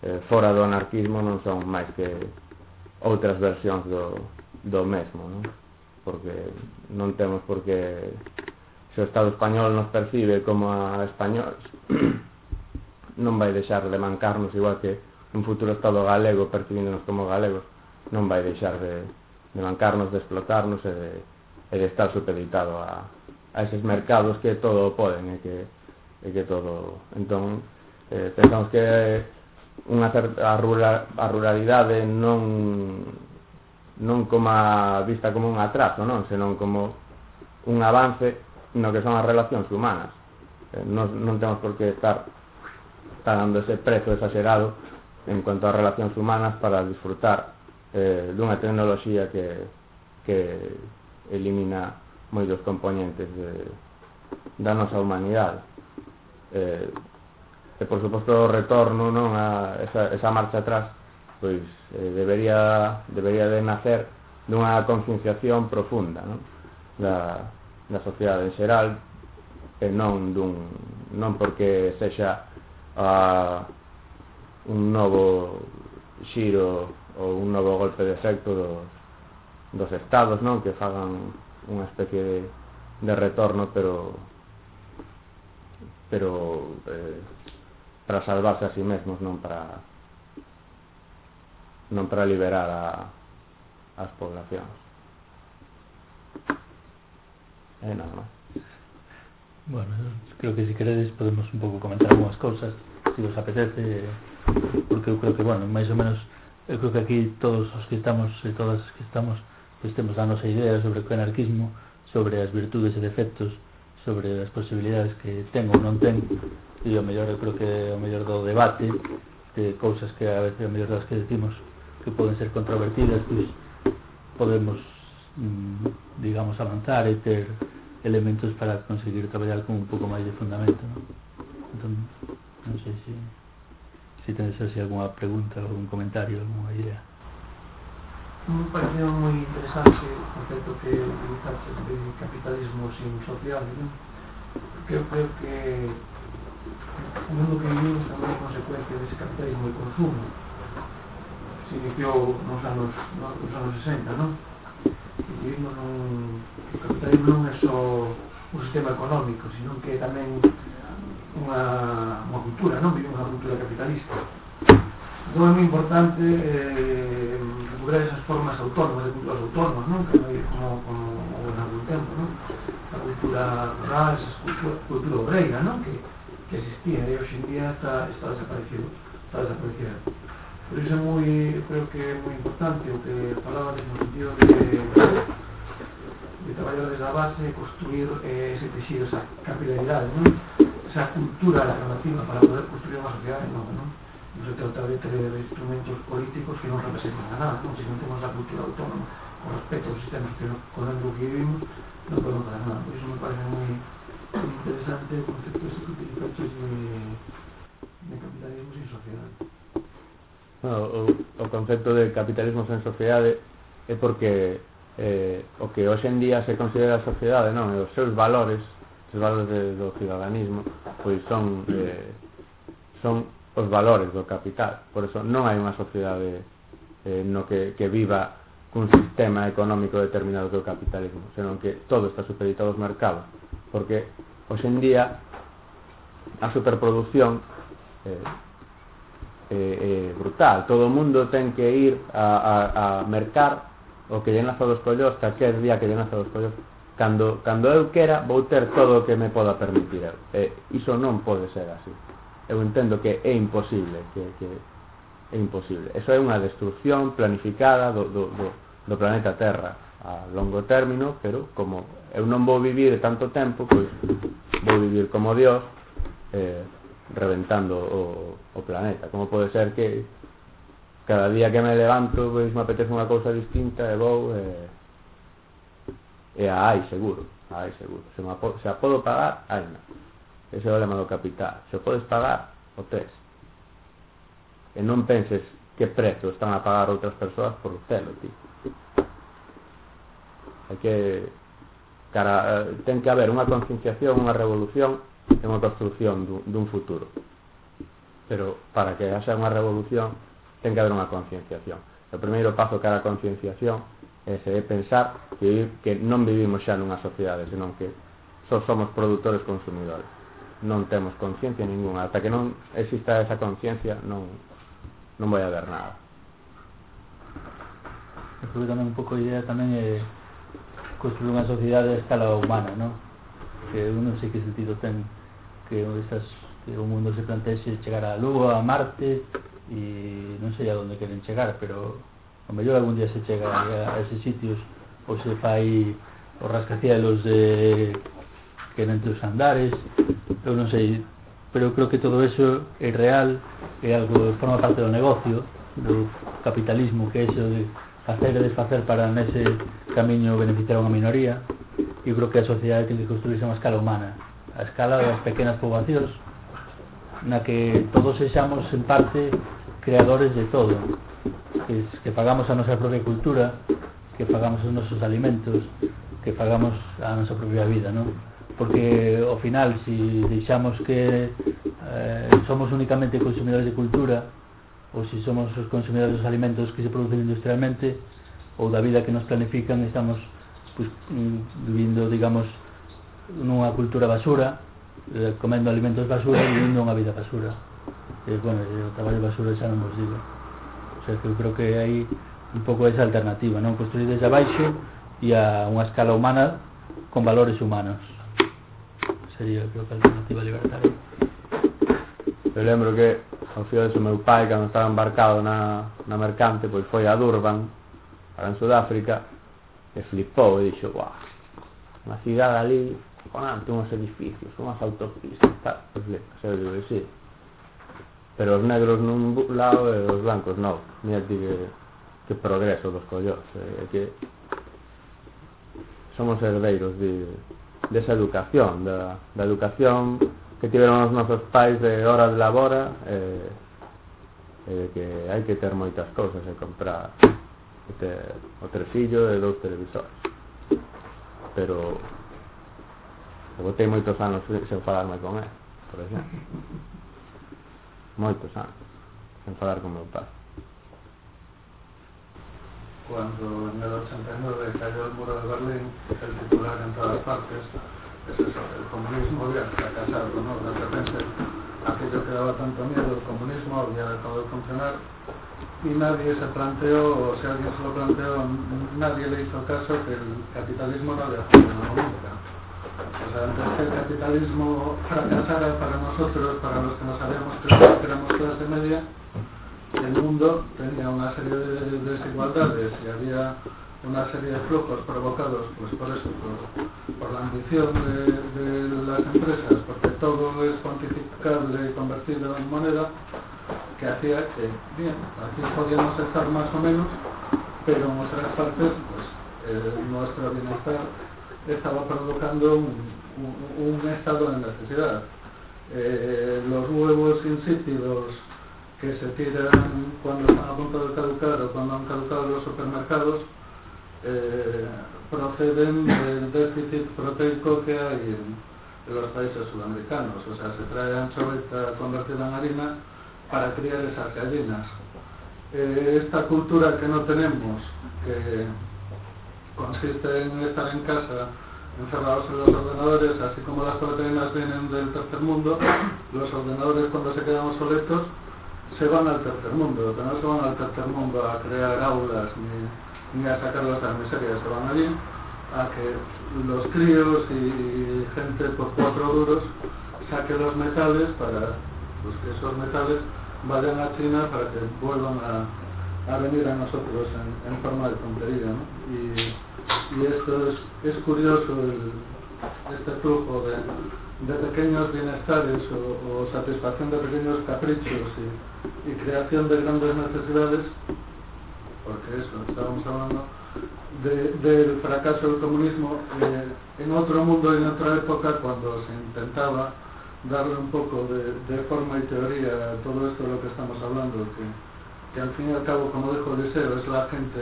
eh, fora do anarquismo non son máis que outras versións do, do mesmo non? porque non temos porque se o Estado español nos percibe como a español non vai deixar de mancarnos igual que un futuro Estado galego percibíndonos como galegos non vai deixar de, de mancarnos, de explotarnos e de, e de estar supeditado a, a eses mercados que todo poden e que, e que todo... Entón, eh, pensamos que unha certa, a, rural, a ruralidade non non como vista como un atraso, non, senón como un avance no que son as relacións humanas. Eh, non, non temos por que estar pagando ese prezo exagerado en cuanto a relacións humanas para disfrutar eh, dunha tecnoloxía que, que elimina moitos componentes de, da nosa humanidade eh, e por suposto o retorno non a esa, esa marcha atrás pois eh, debería debería de nacer dunha concienciación profunda non? da, da sociedade en xeral e non dun non porque sexa a, un novo xiro ou un novo golpe de efecto dos, dos estados non que fagan unha especie de, de retorno, pero pero eh, para salvarse a sí mesmos, non para non para liberar a, as poblacións. E eh, nada máis. Bueno, creo que si queredes podemos un pouco comentar algunhas cousas, se si vos apetece, porque eu creo que, bueno, máis ou menos, eu creo que aquí todos os que estamos e todas as que estamos estemos temos a nosa idea sobre o anarquismo, sobre as virtudes e defectos, sobre as posibilidades que ten ou non ten, e o mellor, eu creo que o mellor do debate, de cousas que a veces o mellor das que decimos que poden ser controvertidas, pois podemos, mm, digamos, avanzar e ter elementos para conseguir traballar con un pouco máis de fundamento, non? Entón, non sei se, se tenes así algunha pregunta, ou algún comentario, algunha idea me pareceu moi interesante o concepto que utilizaste de capitalismo sin social, non? porque eu creo que o mundo que vivimos tamén é consecuencia dese capitalismo de consumo se iniciou nos anos, nos anos 60, non? E vivimos nun... o capitalismo non é só un sistema económico, sino que é tamén unha, unha cultura, non? Vivimos unha cultura capitalista non é moi importante eh, recuperar esas formas autónomas, de culturas autónomas, non? Que non como, como en algún tempo, non? A cultura rural, esa cultura, cultura obreira, non? Que, que existía e hoxe en día está, está desaparecido, está desaparecido. Por iso é moi, creo que é moi importante o que falaba no sentido de, de traballar desde a base e construir eh, ese tecido, esa capilaridade, non? Esa cultura alternativa para poder construir unha sociedade nova, non? se trata de, ter instrumentos políticos que non representan a nada, non? se non temos a cultura autónoma, o respecto aos sistemas que, con o que vivimos, non podemos fazer nada. Por iso me parece moi interesante o concepto este que utilizaste de, de capitalismo sin sociedade. No, o, o concepto de capitalismo sen sociedade é porque eh, o que hoxe en día se considera a sociedade, non? E os seus valores, os valores de, do cidadanismo, pois son eh, son os valores do capital. Por eso non hai unha sociedade eh, no que, que viva cun sistema económico determinado do capitalismo, senón que todo está supeditado aos mercados, porque hoxendía a superproducción eh, eh, eh, brutal. Todo o mundo ten que ir a, a, a mercar o que lle naza dos collos, calquer día que lle naza dos collos, cando, cando eu quera vou ter todo o que me poda permitir eu. Eh, iso non pode ser así eu entendo que é imposible que, que é imposible. Eso é unha destrucción planificada do, do, do, do planeta Terra a longo término pero como eu non vou vivir tanto tempo pois vou vivir como Dios eh, reventando o, o planeta. Como pode ser que cada día que me levanto pois me apetece unha cousa distinta e vou eh, e a hai seguro a hai seguro. Se, me se a podo pagar, hai na ese é o lema do capital. Se o podes pagar, o tes e non penses que prezo están a pagar outras persoas por telo ti hai que cara, eh, ten que haber unha concienciación, unha revolución e unha construcción dun, dun futuro. Pero para que haxa unha revolución ten que haber unha concienciación. O primeiro paso cara a concienciación ese eh, é pensar que, que non vivimos xa nunha sociedade senón que só somos produtores consumidores non temos conciencia ninguna. Ata que non exista esa conciencia, non, non vai haber nada. Eu creo que tamén un pouco a idea tamén é construir unha sociedade a escala humana, non? Que eu non sei que sentido ten que esas que o mundo se plantexe chegar á Lua, a Marte e non sei a onde queren chegar, pero a mellor algún día se chega a, a eses sitios ou se fai os rascacielos de que entre os andares, eu non sei, pero eu creo que todo eso é real, é algo forma parte do negocio, do capitalismo, que é iso de facer e desfacer para nese camiño beneficiar a unha minoría, eu creo que a sociedade ten que construirse unha escala humana, a escala das pequenas poboacións, na que todos sexamos en parte creadores de todo, que, que pagamos a nosa propia cultura, que pagamos os nosos alimentos, que pagamos a nosa propia vida, non? porque ao final se si deixamos que eh, somos únicamente consumidores de cultura ou se si somos os consumidores dos alimentos que se producen industrialmente ou da vida que nos planifican estamos pues, mm, vivindo, digamos, nunha cultura basura eh, comendo alimentos basura e vivindo unha vida basura. E, eh, bueno, o traballo basura xa non vos digo. O sea, que eu creo que hai un pouco esa alternativa non? Construir desde abaixo e a unha escala humana con valores humanos sería, creo que a alternativa libertaria. Eu lembro que, ao fío do meu pai, cando estaba embarcado na, na mercante, pois foi a Durban, para en Sudáfrica, e flipou e dixo, guau, unha cidade ali, con ante unhos edificios, unhas autopistas, tal, pois, se eu digo, sí. Pero os negros nun lado e os blancos non. Mira ti que, que progreso dos collos, é eh, que somos herdeiros de, desa educación, da, da educación que tiveron os nosos pais de hora de labora e, eh, e eh, de que hai que ter moitas cousas e comprar e ter o tresillo e dous televisores. Pero eu botei moitos anos sen falarme con él por exemplo. Moitos anos sen falar con meu pai. Cuando en el 89 cayó el muro de Berlín, el titular en todas partes es eso, el comunismo había fracasado, ¿no? De repente aquello que daba tanto miedo, el comunismo había dejado de funcionar y nadie se planteó, o si alguien se lo planteó, nadie le hizo caso que el capitalismo no había funcionado nunca. O sea, antes que el capitalismo fracasara para nosotros, para los que nos habíamos creído que éramos clase media, el mundo tenía una serie de desigualdades y había una serie de flujos provocados pues por eso, por, la ambición de, las empresas, porque todo es cuantificable y convertido en moneda, que hacía que, bien, aquí podíamos estar más o menos, pero en otras partes, pues nuestro bienestar estaba provocando un estado de necesidad. Eh, los huevos insípidos que se tiran cuando están a punto de caducar o cuando han caducado los supermercados, eh, proceden del déficit proteico que hay en, los países sudamericanos. O sea, se trae anchoveta convertida en harina para criar esas gallinas. Eh, esta cultura que no tenemos, que consiste en estar en casa encerrados en los ordenadores, así como las proteínas vienen del tercer mundo, los ordenadores cuando se quedan obsoletos se van al tercer mundo, que no se van al tercer mundo a crear aulas ni ni a sacarlos a la miseria, se van allí a que los críos y gente por cuatro duros saque los metales para pues, que esos metales vayan a China para que vuelvan a, venir a nosotros en, en forma de tontería. ¿no? Y, y, esto es, es curioso, el, este flujo de, de pequeños bienestares o, o, satisfacción de pequeños caprichos y, creación de grandes necesidades porque eso, estábamos hablando de, del fracaso del comunismo eh, en otro mundo y en otra época cuando se intentaba darle un poco de, forma y teoría a todo esto de lo que estamos hablando, que, que al fin y al cabo, como dijo Eliseo, es la gente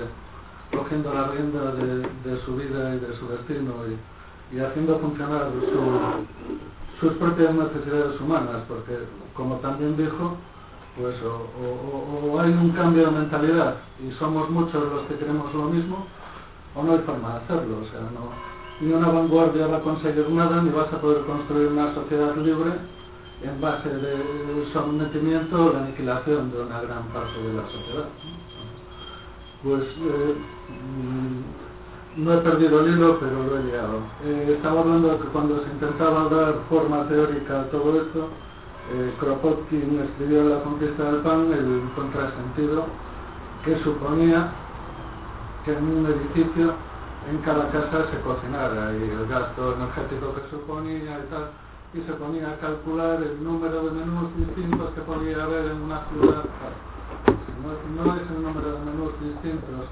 cogiendo la rienda de, de su vida y de su destino y, y haciendo funcionar su, sus propias necesidades humanas, porque como también dijo, pues o, o, hay un cambio de mentalidad y somos muchos los que queremos lo mismo, o no hay forma de hacerlo. O sea, no, ni una vanguardia va a conseguir nada, ni vas a poder construir una sociedad libre en base de sometimiento o la aniquilación de una gran parte de la sociedad. Pues eh, no he perdido el hilo, pero lo he llegado. Eh, estaba hablando de que cuando se intentaba dar forma teórica a todo esto, eh, Kropotkin escribió La conquista del pan el contrasentido que suponía que en un edificio en cada casa se cocinara y el gasto energético que suponía y tal, y se ponía a calcular el número de menús distintos que podía haber en una ciudad. No es el número de menús distintos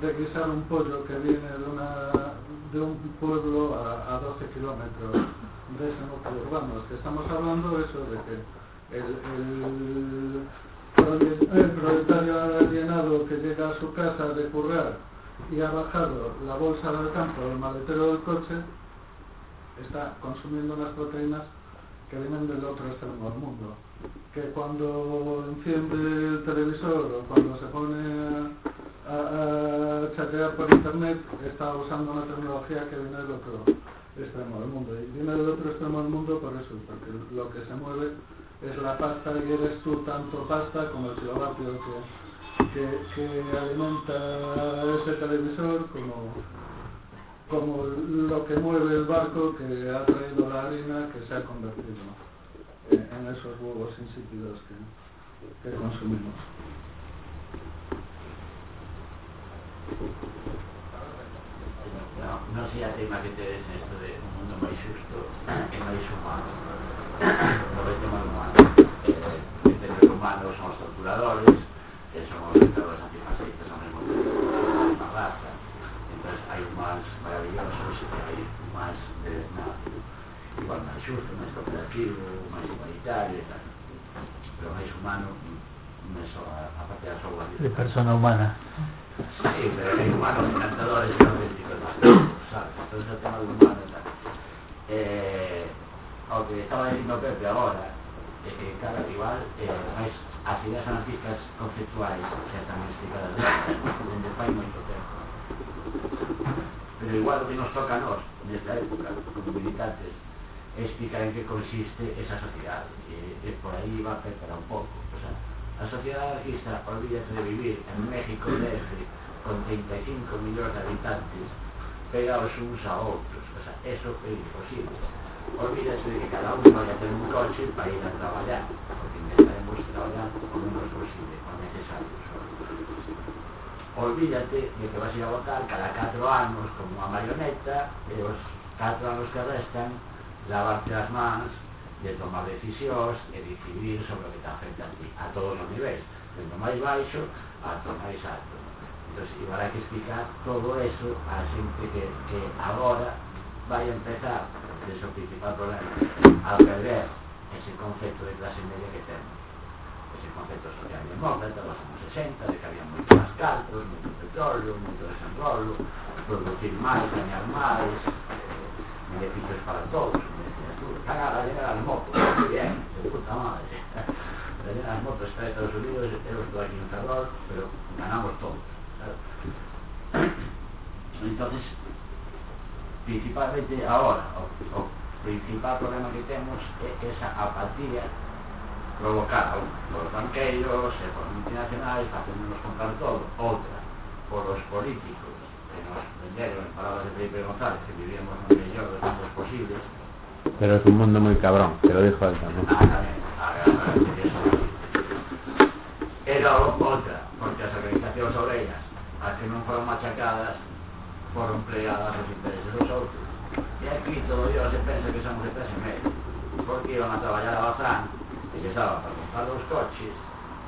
de guisar un pollo que viene de, una, de un pueblo a, a 12 kilómetros de ese núcleo urbano. Es que estamos hablando eso de que el, el, el proletario alienado que llega a su casa de currar y ha bajado la bolsa del campo del maletero del coche está consumiendo unas proteínas que vienen del otro extremo del mundo. Que cuando enciende el televisor o cuando se pone a, a chatear por internet está usando una tecnología que viene del otro extremo del mundo. Y viene del otro extremo del mundo por eso, porque lo que se mueve es la pasta y eres tú tanto pasta como el kilovatio que, que, que alimenta ese televisor como, como lo que mueve el barco que ha traído la harina que se ha convertido en, en esos huevos insípidos que, que consumimos. No, non sei a tema que te des esto de un mundo máis xusto e máis humano. no é tema humano. Entre os humanos son os torturadores, que son os dictadores antifascistas ao mesmo tempo na raza. Entón, hai humanos maravillosos e hai humanos de desnazo. Igual máis xusto, máis cooperativo, máis igualitario e tal. Pero máis humano, meso a, a parte da súa De persona humana. Sí, pero hay humanos encantadores y auténticos, ¿sabes? Entonces el tema de humano tal. Eh, aunque estaba diciendo Pepe ahora, de que cada rival eh, máis as ideas anarquistas conceptuais están explicadas dende fai moito tempo pero igual o que nos toca a nós nesta época como militantes explicar en que consiste esa sociedade e, e por aí va a perder un pouco A sociedade suiza olvídase de vivir en México Leste con 35 millóns de habitantes pegados uns a outros. O sea, eso é imposible. olvídate de que cada un vai a ter un coche para ir a traballar, porque intentaremos traballar o menos posible, o necesario olvídate de que vas a ir a votar cada 4 anos como unha marioneta e os 4 anos que restan lavarte as mans de tomar decisións e decidir sobre o que te afecta a ti, a todos os niveis, desde o máis baixo ata o máis alto. Entón, igual hai que explicar todo eso a xente que, que agora vai empezar, que é o principal problema, a perder ese concepto de clase media que temos ese concepto social demócrata dos anos 60, de que había moitos máis cartos, moito petróleo, moito desenrolo, producir máis, gañar máis, nelle piccole spalantosi, nelle spinature, pagava la generale molto, se puta madre, la general moto está de Estados Unidos, eu estou aquí en Salvador, pero ganamos todos. Claro. Entonces, principalmente ahora, o, o principal problema que temos é esa apatía provocada, un, polos banqueiros, e polos multinacionais, facéndonos comprar todo, outra, polos políticos, en palabras de Felipe González, que vivíamos en el mejor mundos posibles. Pero es un mundo muy cabrón, te lo dijo él también. Ah, también. Ah, ah, ah Era otra, porque las organizacións obreiras, as que non foron machacadas, foron plegadas aos intereses dos outros. E aquí todo Dios se pensa que somos de clase media, porque iban a traballar a Bazán, e les daba para comprar os coches,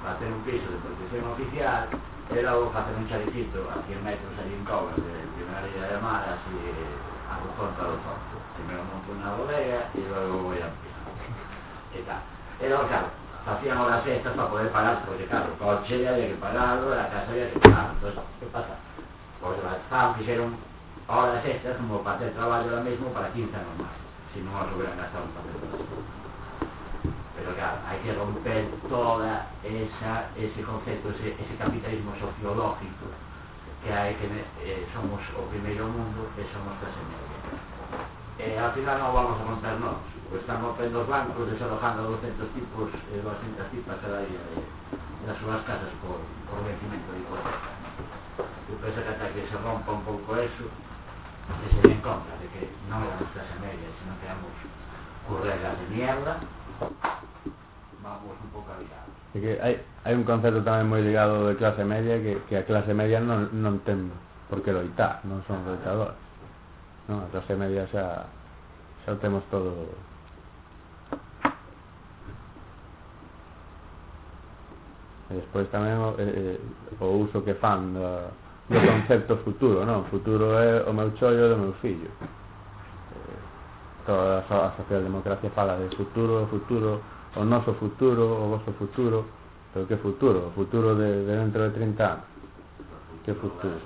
para ter un piso de protección oficial, era o facer un chalecito a 100 metros ali en Cobra de primeira área de mar así a conta do topo primeiro monto na bodega e logo voy a pisar e tal. Era o claro facían horas extras para poder pagar porque claro, o coche había que pagarlo a casa había que pagar entón, que pasa? porque estaban, fixeron horas extras como para ter traballo ahora mesmo para 15 anos máis se non as hubieran gastado un papel traballo claro, hai que romper toda esa, ese concepto, ese, ese capitalismo sociológico que hai que eh, somos o primeiro mundo e somos clase media. Eh, ao final non vamos a montar nós, pues están rompendo os bancos, desalojando 200 tipos, eh, 200 tipas cada día de, das súas casas por, por vencimento de hipoteca. Eu penso que ata que se rompa un pouco eso, que se den conta de que non éramos clase media, sino que éramos curregas de mierda, Hay, hai un concepto tamén moi ligado de clase media que, que a clase media non, non ten por que loitar, non son loitadores. Non, a clase media xa, xa o temos todo E despois tamén o, eh, eh, o uso que fan do, do concepto futuro, non? Futuro é o meu chollo do meu fillo toda a socialdemocracia fala de futuro, futuro, o noso futuro, o vosso futuro, pero que futuro? O futuro de, de dentro de 30 anos. Que futuro?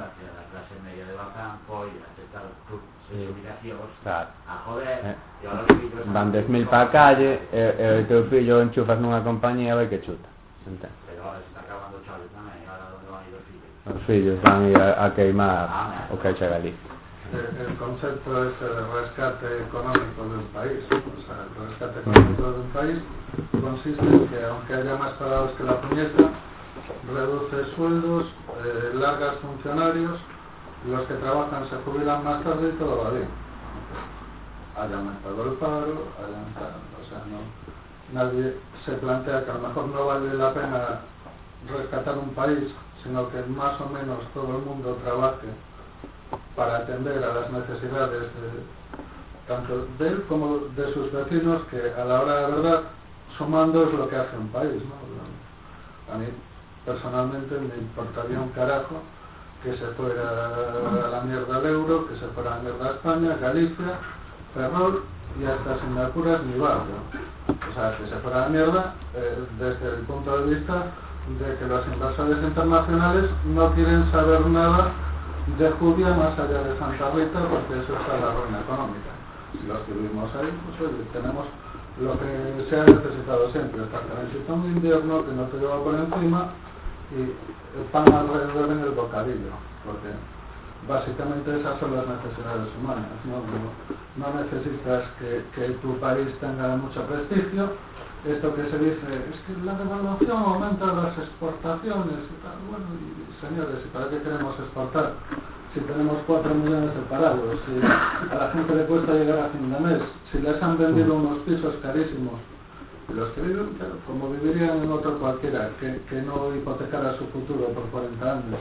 A clase media de Bazán foi aceptar os clubes sí. obligacións claro. a joder eh. e a los fillos... Van 10.000 pa calle e, eh, e eh, o teu fillo enchufas nunha compañía vai que chuta. Entén? Pero ahora está acabando Chávez tamén, ahora onde van ir os fillos? Os fillos van ir a, a queimar ah, o que chega listo. El concepto ese de rescate económico de un país, o sea, el rescate económico de un país consiste en que aunque haya más parados que la puñeta, reduce sueldos, eh, largas funcionarios, los que trabajan se jubilan más tarde y todo va bien. Haya aumentado el paro, haya aumentado, o sea, no, nadie se plantea que a lo mejor no vale la pena rescatar un país, sino que más o menos todo el mundo trabaje para atender a las necesidades de, tanto de él como de sus vecinos, que a la hora de verdad, sumando es lo que hace un país. ¿no? A mí personalmente me importaría un carajo que se fuera a la mierda el euro, que se fuera a la mierda España, Galicia, Ferrol y hasta sin apuras ni barrio. O sea, que se fuera a la mierda eh, desde el punto de vista de que los inversores internacionales no quieren saber nada de Judía más allá de Santa Rita porque eso es la ruina económica. Si los que vivimos ahí, pues tenemos lo que se ha necesitado siempre, estar calentito en invierno, que no te lleva por encima y el pan alrededor en el bocadillo, porque básicamente esas son las necesidades humanas. No, necesitas que, tu país tenga mucho prestigio. Esto que se dice es que la devaluación aumenta las exportaciones y tal. Bueno, y, señores, ¿y para qué queremos exportar? Si tenemos 4 millones de parados, si a la gente le cuesta llegar a fin de mes, si les han vendido unos pisos carísimos, los que viven, como vivirían en otro cualquiera, que, que no hipotecara su futuro por 40 años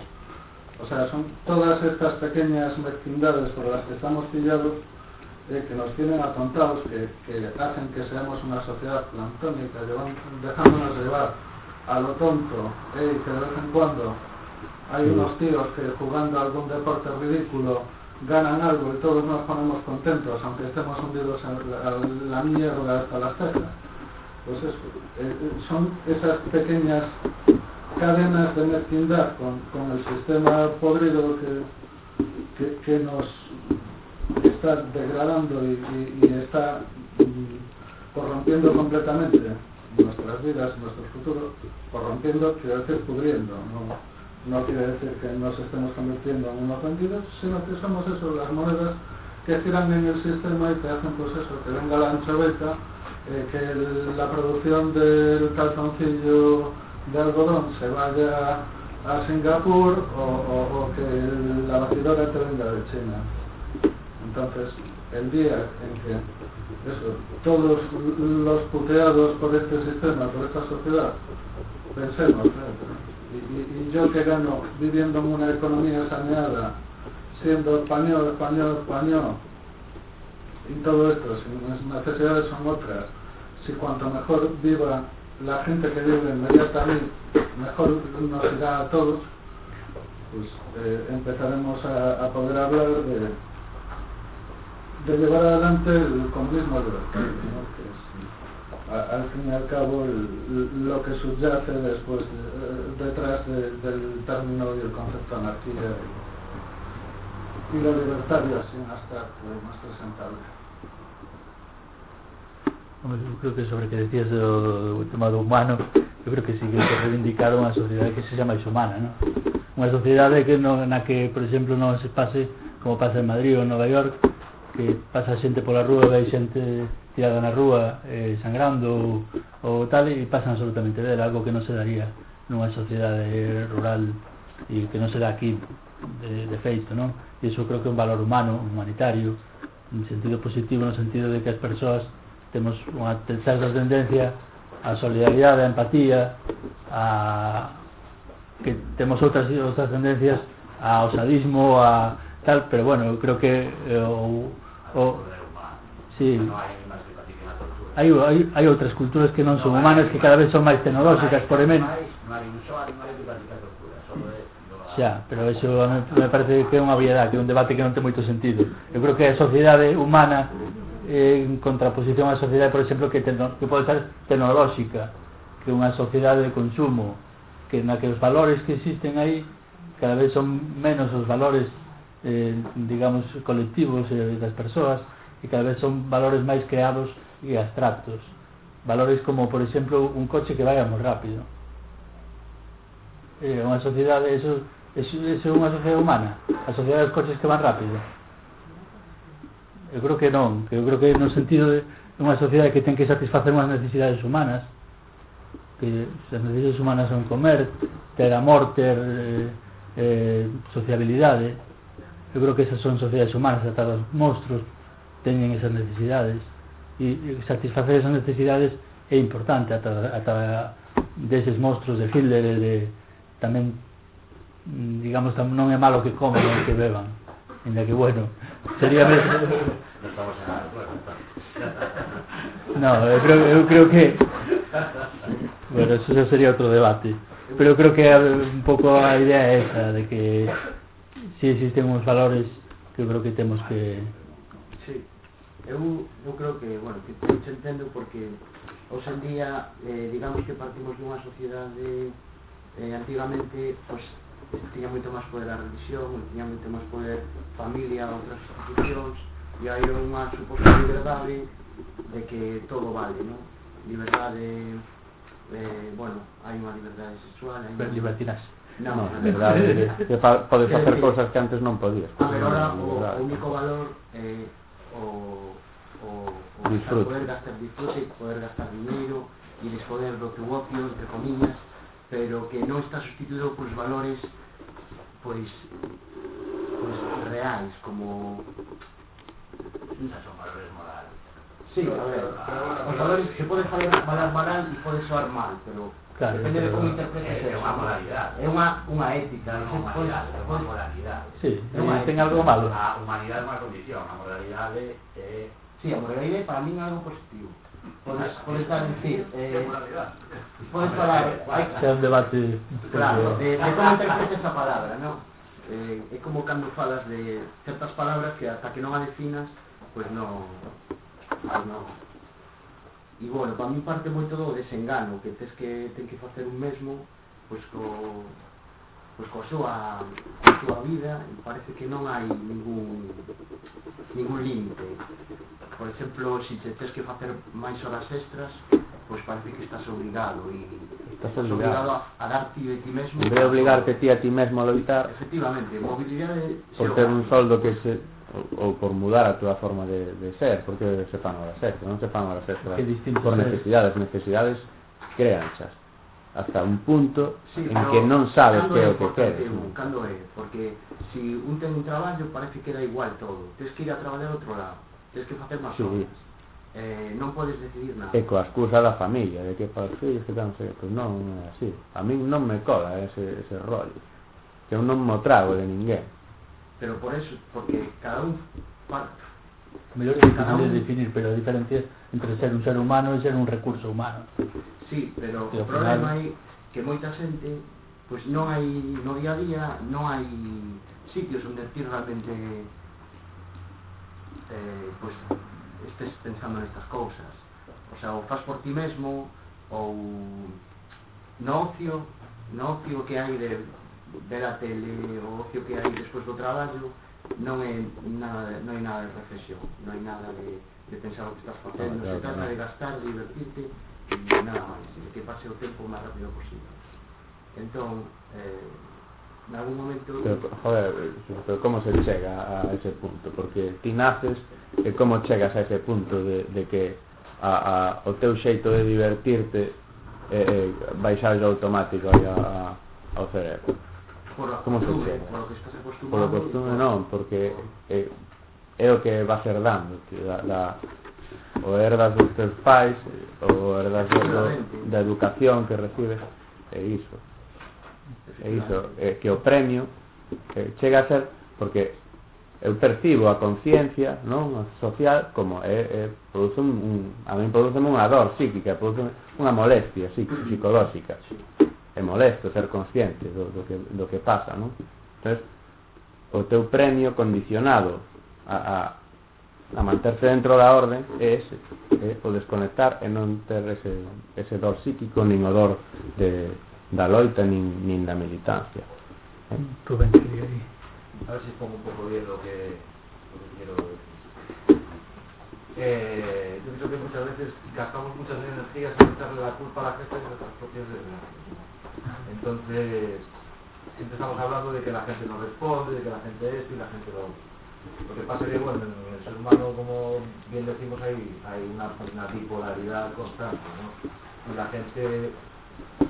o sea, son todas estas pequeñas mezquindades por las que estamos pillados eh, que nos tienen atontados, que, que, hacen que seamos una sociedad planctónica, dejándonos llevar a lo tonto, eh, que de vez en cuando hay unos tíos que jugando algún deporte ridículo ganan algo y todos nos ponemos contentos, aunque estemos hundidos en la, mierda hasta las cejas. Pues eso, eh, eh, son esas pequeñas cadenas de mezquindad con, con el sistema podrido que, que, que, nos está degradando y, y, está mm, corrompiendo completamente nuestras vidas, nuestro futuro, corrompiendo quiere decir pudriendo, no, quiere decir que nos estemos convirtiendo en unos vendidos, sino que somos eso, las monedas que giran en el sistema y que hacen pues eso, que venga la anchoveta, eh, que la producción del calzoncillo de algodón se vaya a Singapur o, o, o que la batidora te venga de China. Entonces, el día en que todos los puteados por este sistema, por esta sociedad, pensemos, y, yo que gano viviendo en una economía saneada, siendo español, español, español, y todo esto, si mis necesidades son otras, si cuanto mejor viva la gente que vive inmediatamente mejor nos irá a todos, pues eh, empezaremos a, poder hablar de, de llevar adelante el comunismo libertario, ¿no? que al fin y al cabo lo que subyace después de, detrás de, del término y el concepto anarquía y, y lo libertario sin estar más presentable. Eu creo que sobre que decías do tema do humano eu creo que sí que se reivindicar unha sociedade que se máis humana ¿no? unha sociedade que no, na que por exemplo non se pase como pasa en Madrid ou en Nova York que pasa xente pola rúa, e xente tirada na rúa, eh, sangrando ou, ou tal, e pasan absolutamente dela, algo que non se daría nunha sociedade rural e que non se dá aquí de, de feito, non? E iso creo que é un valor humano, humanitario, en sentido positivo, no sentido de que as persoas temos unha certa tendencia a solidaridade, a empatía, a que temos outras outras tendencias ao sadismo, a tal, pero bueno, eu creo que eh, o o sí. Hai, hai, hai outras culturas que non son humanas que cada vez son máis tecnolóxicas, por emen Xa, pero eso me parece que é unha obviedade, que é un debate que non ten moito sentido. Eu creo que a sociedade humana eh, en contraposición á sociedade, por exemplo, que, tecno, que pode ser tecnolóxica, que unha sociedade de consumo, que na que os valores que existen aí cada vez son menos os valores eh, digamos, colectivos eh, das persoas e cada vez son valores máis creados e abstractos. Valores como, por exemplo, un coche que vai moi rápido. Eh, unha sociedade, eso, eso, eso é unha sociedade humana, a sociedade dos coches que van rápido. Eu creo que non, que eu creo que no sentido de unha sociedade que ten que satisfacer unhas necesidades humanas, que as necesidades humanas son comer, ter amor, ter eh, eh, sociabilidade, eu creo que esas son sociedades humanas, tratar os monstruos teñen esas necesidades. E satisfacer esas necesidades é importante ata, ata deses monstruos de Hitler e de, tamén digamos tam, non é malo que comen e que beban. Inda que bueno sería mes... no, eu creo, eu creo que bueno, eso sería outro debate. Pero creo que un pouco a idea é esa de que si existen uns valores que creo que temos que... Sí, eu, eu creo que, bueno, que te entendo porque hoxe en día, eh, digamos que partimos dunha sociedade eh, antigamente, pues, tiña moito máis poder a religión, tiña moito máis poder familia, outras institucións, e hai unha suposta liberdade de que todo vale, non? Liberdade, eh, bueno, hai unha liberdade sexual, hai unha... Libertinas. No, no, na a verdade é que, que fa, podes Quero facer dicir, cousas que antes non podías. A ver, ahora o, único valor é o, o, o Disfrute. poder gastar disfrute, poder gastar dinero e disponer do teu ocio, entre comillas, pero que non está sustituído por valores pois, pois reais, como son valores morales. Sí, a ver, los valores se puede valer banal e pode soar mal, pero claro, depende de como interpretes é unha moralidade. É unha, unha ética, é unha moralidade, é unha moralidade. Sí, é unha ten algo malo. A humanidade é unha condición, a moralidade é... Eh, sí, a moralidade para mí é algo positivo. Podes, podes dar decir, eh, podes falar... Hai un debate... Claro, de, de como interpretes esa palabra, non? Eh, é como cando falas de certas palabras que ata que non a definas, pois pues non práctica, non? E bueno, para mí parte moito do desengano, que tes que ten que facer un mesmo, pois co pois coa súa, coa súa vida, e parece que non hai ningún ningún límite. Por exemplo, se te tes que facer máis horas extras, pois parece que estás obrigado e estás obligado a, a dar ti de ti mesmo. Debe obligarte ti a ti mesmo a loitar. Efectivamente, mobilidade... Por ter un soldo que se ou, ou por mudar a túa forma de, de ser, porque se fan horas extra, non se fan horas extra que por necesidades, necesidades créanchas hasta un punto sí, en que non sabes que é o que queres. Un, cando é, porque se si un ten un traballo parece que era igual todo, tens que ir a traballar a outro lado, tens que facer máis sí. horas. Eh, non podes decidir nada. E coa excusa da familia, de que para os filhos que tan sei, pues non, non é así. A min non me cola ese, ese rollo, que eu non mo trago de ninguén. Pero por eso, porque cada un parte. Mellor é difícil de definir, pero a diferencia entre ser un ser humano e ser un recurso humano. Sí, pero o problema é que moita xente pois pues, non hai no día a día, non hai sitios onde ti realmente eh, pois, pues, estes pensando nestas cousas. O sea, o faz por ti mesmo ou no ocio, no ocio que hai de ver a tele o ocio que hai despois do traballo non é nada, non hai nada de reflexión, non hai nada de, de pensar o que estás facendo, claro, se trata claro. de gastar, de divertirte e nada máis, e que pase o tempo o máis rápido posible. Entón, eh, algún momento... Pero, joder, pero como se chega a ese punto? Porque ti naces e como chegas a ese punto de, de que a, a, o teu xeito de divertirte eh, eh, baixar automático aí a, a, ao cerebro? como se chega polo costume non porque é, é o que vas herdando que da, da, o herdas dos teus pais o herdas do, do, da educación que recibes é iso é iso é, que o premio eh, chega a ser porque eu percibo a conciencia non social como é, é produce un, un, a mí produce unha dor psíquica, produce unha molestia psic psicolóxica é molesto ser consciente do, do, que, do que pasa, non? Entonces, o teu premio condicionado a, a, a manterse dentro da orden é ese, é o desconectar e non ter ese, ese dor psíquico, nin o dor de, da loita, nin, nin da militancia. Eh? Rubén, que aí. A ver se si pongo un pouco bien lo que, lo que quiero decir. Eh, yo creo que muchas veces gastamos muchas energías en echarle la culpa a la gente de nuestras propias desgracias. Entonces, siempre estamos hablando de que la gente no responde, de que la gente esto y la gente lo otro. Lo que pasa es que, bueno, en el ser humano, como bien decimos, hay, hay una, bipolaridad constante, ¿no? Y la gente,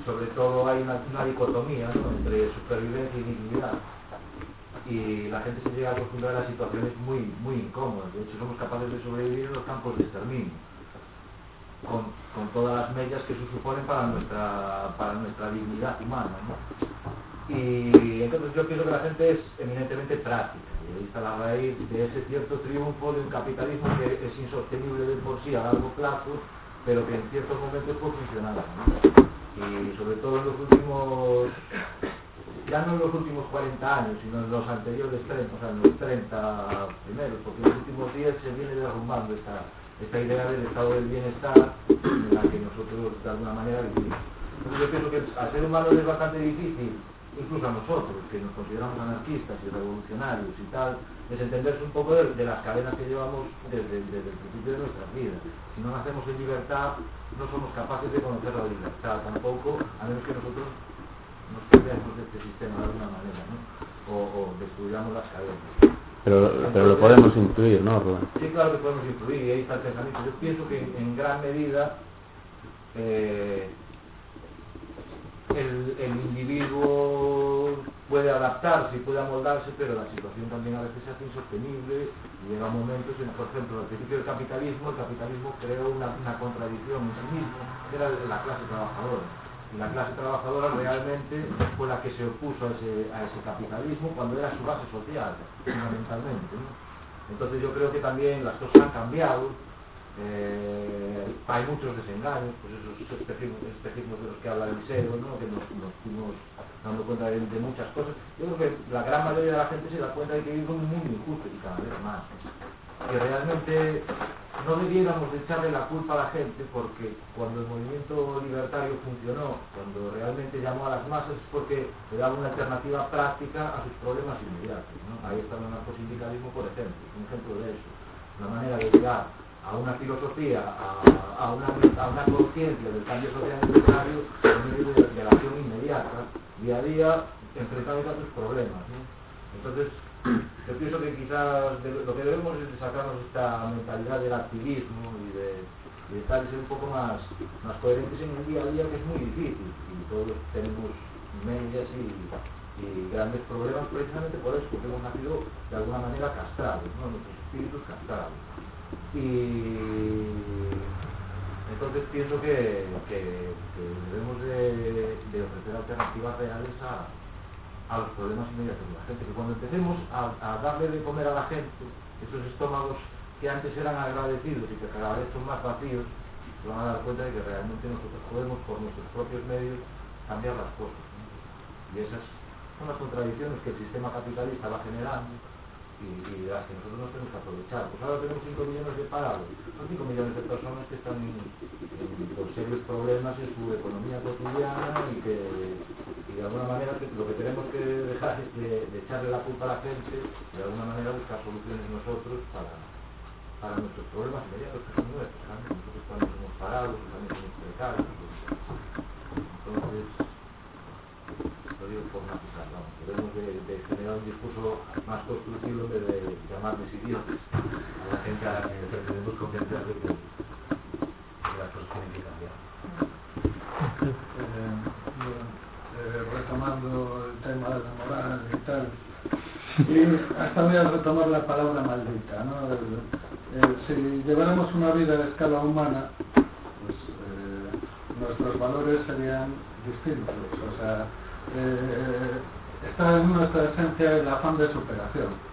sobre todo, hay una, dicotomía. Entre supervivencia y dignidad y la gente se llega a acostumbrar a situaciones muy, muy incómodas. De hecho, somos capaces de sobrevivir en los campos de exterminio, con, todas las medias que eso suponen para nuestra, para nuestra dignidad humana. ¿no? Y entonces yo pienso que la gente es eminentemente práctica, y ahí está la raíz de ese cierto triunfo de un capitalismo que es insostenible de por sí a largo plazo, pero que en ciertos momentos puede funcionar. Y sobre todo en los últimos ya no en los últimos 40 años, sino en los anteriores 30, o sea, en los 30 primeros, porque en los últimos días se viene derrumbando esta, esta idea del estado del bienestar en la que nosotros de alguna manera vivimos. Yo pienso que al ser humano es bastante difícil, incluso a nosotros, que nos consideramos anarquistas y revolucionarios y tal, desentenderse un poco de, las cadenas que llevamos desde, desde el principio de nuestras vidas. Si no nacemos en libertad, no somos capaces de conocer la libertad tampoco, a menos que nosotros nos perdemos de este sistema de alguna manera, ¿no? O destruyamos las cadenas. Pero, pero lo podemos intuir, ¿no, Rubén? Sí, claro que podemos influir, y ahí está el pensamiento. Yo pienso que en gran medida eh, el, el individuo puede adaptarse y puede amoldarse, pero la situación también a veces se hace insostenible y llega momentos en, por ejemplo, al principio del capitalismo, el capitalismo creó una, una contradicción en sí mismo, era de la clase trabajadora. La clase trabajadora realmente fue la que se opuso a ese, capitalismo cuando era su base social, fundamentalmente. Entonces yo creo que también las cosas han cambiado, eh, hay muchos desengaños, pues esos espejismos, de los que habla Eliseo, ¿no? que nos, nos fuimos dando cuenta de, muchas cosas. Yo creo que la gran mayoría de la gente se da cuenta de que vive un mundo injusto y cada vez más. Que realmente no debiéramos de echarle la culpa a la gente porque cuando el movimiento libertario funcionó, cuando realmente llamó a las masas es porque le daba una alternativa práctica a sus problemas inmediatos. Ahí está el anarcosindicalismo, por ejemplo, un ejemplo de eso. Una manera de llegar a una filosofía, a, una, conciencia del cambio social necesario en medio de, la acción inmediata, día a día, enfrentándose a sus problemas. Entonces, yo pienso que quizás lo que debemos es de sacarnos esta mentalidad del activismo y de, y de estar ser un poco más, más coherentes en el día a día, que es muy difícil. Y todos tenemos medias y, y grandes problemas precisamente por eso, porque hemos nacido de alguna manera castrados, nuestros espíritus castrados. Y entonces pienso que, debemos de, de ofrecer alternativas reales a, a los problemas inmediatos de la gente. Que cuando empecemos a, darle de comer a la gente, esos estómagos que antes eran agradecidos y que cada vez son más vacíos, se van a dar cuenta de que realmente nosotros podemos por nuestros propios medios cambiar las cosas. Y esas son las contradicciones que el sistema capitalista va generando y, y las que nosotros nos tenemos que aprovechar. Pues ahora tenemos 5 millones de parados, son 5 millones de personas que están en- en- con serios problemas en su economía cotidiana y que y de alguna manera lo que tenemos que dejar es de, echarle la culpa a la gente, de alguna manera buscar soluciones nosotros para, para nuestros problemas inmediatos que son nuestros. ¿sabes? Nosotros también somos parados, también somos precarios. Entonces, lo digo por vamos, debemos de, de generar un discurso más constructivo en vez de llamarles idiotas a la gente a la que pretendemos convencer de que, las cosas tienen que cambiar. Eh, bueno, eh, retomando el tema de la moral y tal, y hasta voy a retomar la palabra maldita, ¿no? Si lleváramos una vida a escala humana, pues eh, nuestros valores serían distintos, o sea, eh, está en nuestra esencia el afán de superación.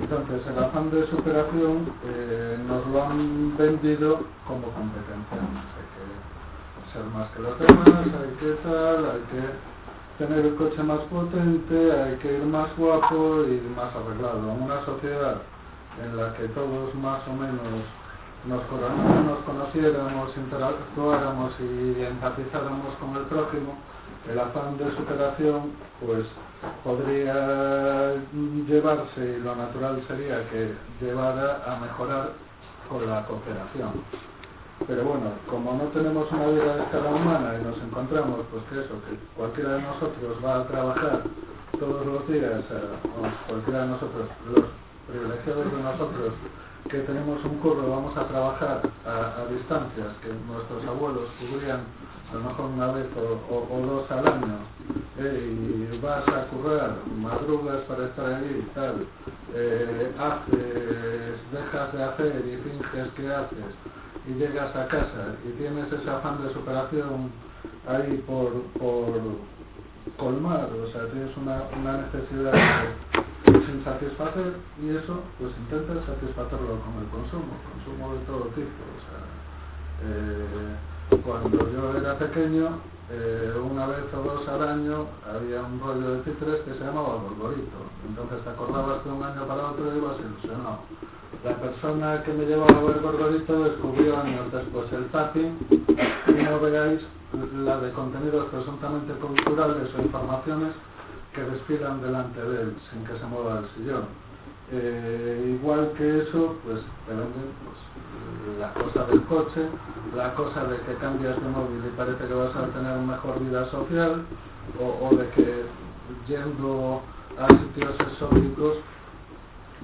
Entonces, el afán de superación eh, nos lo han vendido como competencia. Hay que ser más que los demás, hay que tal, hay que tener el coche más potente, hay que ir más guapo y más arreglado. Una sociedad en la que todos más o menos nos, nos conociéramos, interactuáramos y empatizáramos con el prójimo, el afán de superación pues podría llevarse y lo natural sería que llevara a mejorar con la cooperación. Pero bueno, como no tenemos una vida de escala humana y nos encontramos, pues que eso, que cualquiera de nosotros va a trabajar todos los días, eh, o cualquiera de nosotros, los privilegiados de nosotros, que tenemos un curro, vamos a trabajar a, a distancias que nuestros abuelos cubrían a lo mejor una vez o, o- dos al año, eh, y vas a currar, madrugas para estar ahí y tal, eh, haces, dejas de hacer y finges que haces, y llegas a casa y tienes ese afán de superación ahí por, por colmar, o sea, tienes una, una necesidad de- sin satisfacer y eso, pues intentas satisfacerlo con el consumo, consumo de todo tipo, o sea, eh, cuando yo era pequeño, eh, una vez o dos al año había un rollo de titres que se llamaba Gorgorito. Entonces te acordabas de un año para otro y ibas ilusionado. La persona que me llevaba a ver Gorgorito descubrió años después el tapping y no veáis la de contenidos presuntamente culturales o informaciones que desfilan delante de él sin que se mueva el sillón. Eh, igual que eso, pues te venden pues, la cosa del coche, la cosa de que cambias de móvil y parece que vas a tener una mejor vida social, o, de que yendo a sitios exóticos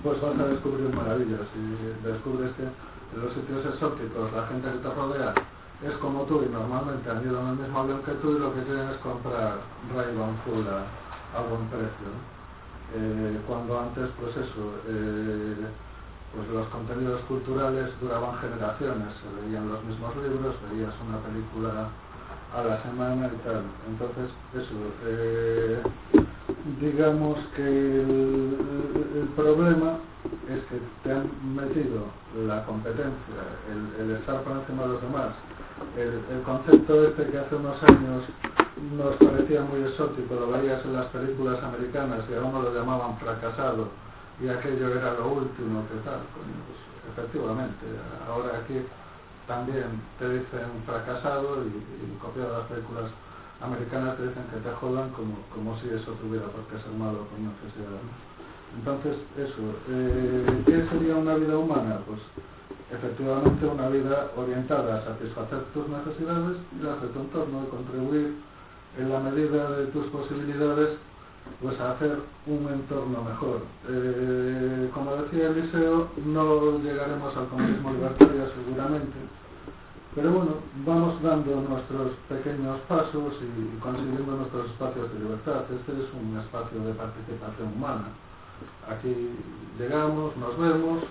pues vas a descubrir maravillas y descubres que en los sitios exóticos la gente que te rodea es como tú y normalmente han ido en el mismo avión que tú y lo que quieren es comprar Ray-Ban Full a, a buen precio. Eh, cuando antes, pues eso, eh, pues los contenidos culturales duraban generaciones, se leían los mismos libros, veías una película a la semana y tal. Entonces, eso, eh, digamos que el, problema es que te han metido la competencia, el, estar por encima de los demás, el, concepto este que hace unos años nos parecía muy exótico, lo veías en las películas americanas y a uno lo llamaban fracasado y aquello era lo último que tal, pues, efectivamente, ahora aquí también te dicen fracasado y, y copiado las películas americanas te dicen que te jodan como, como si eso tuviera por qué ser malo por necesidad. Entonces, eso, eh, ¿qué sería una vida humana? Pues efectivamente una vida orientada a satisfacer tus necesidades y las de tu entorno y contribuir en la medida de tus posibilidades pues a hacer un entorno mejor. Eh, como decía Eliseo, no llegaremos al comunismo libertario seguramente, pero bueno, vamos dando nuestros pequeños pasos y consiguiendo nuestros espacios de libertad. Este es un espacio de participación humana. Aquí llegamos, nos vemos,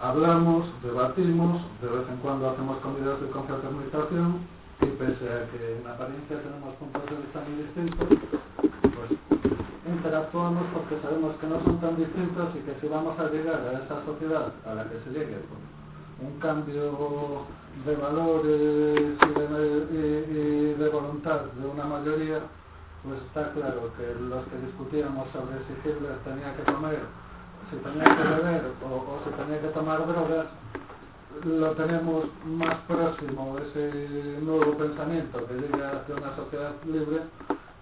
hablamos, debatimos, de vez en cuando hacemos comidas de confraternización y pese a que en apariencia tenemos puntos de vista muy distintos, pues interactuamos porque sabemos que no son tan distintos y que si vamos a llegar a esa sociedad a la que se llegue, pues, un cambio de valores y de, y, y de voluntad de una mayoría, pues está claro que los que discutíamos sobre si Hitler tenía que comer, si tenía que beber o, o si tenía que tomar drogas, lo tenemos más próximo, ese nuevo pensamiento que llega hacia una sociedad libre,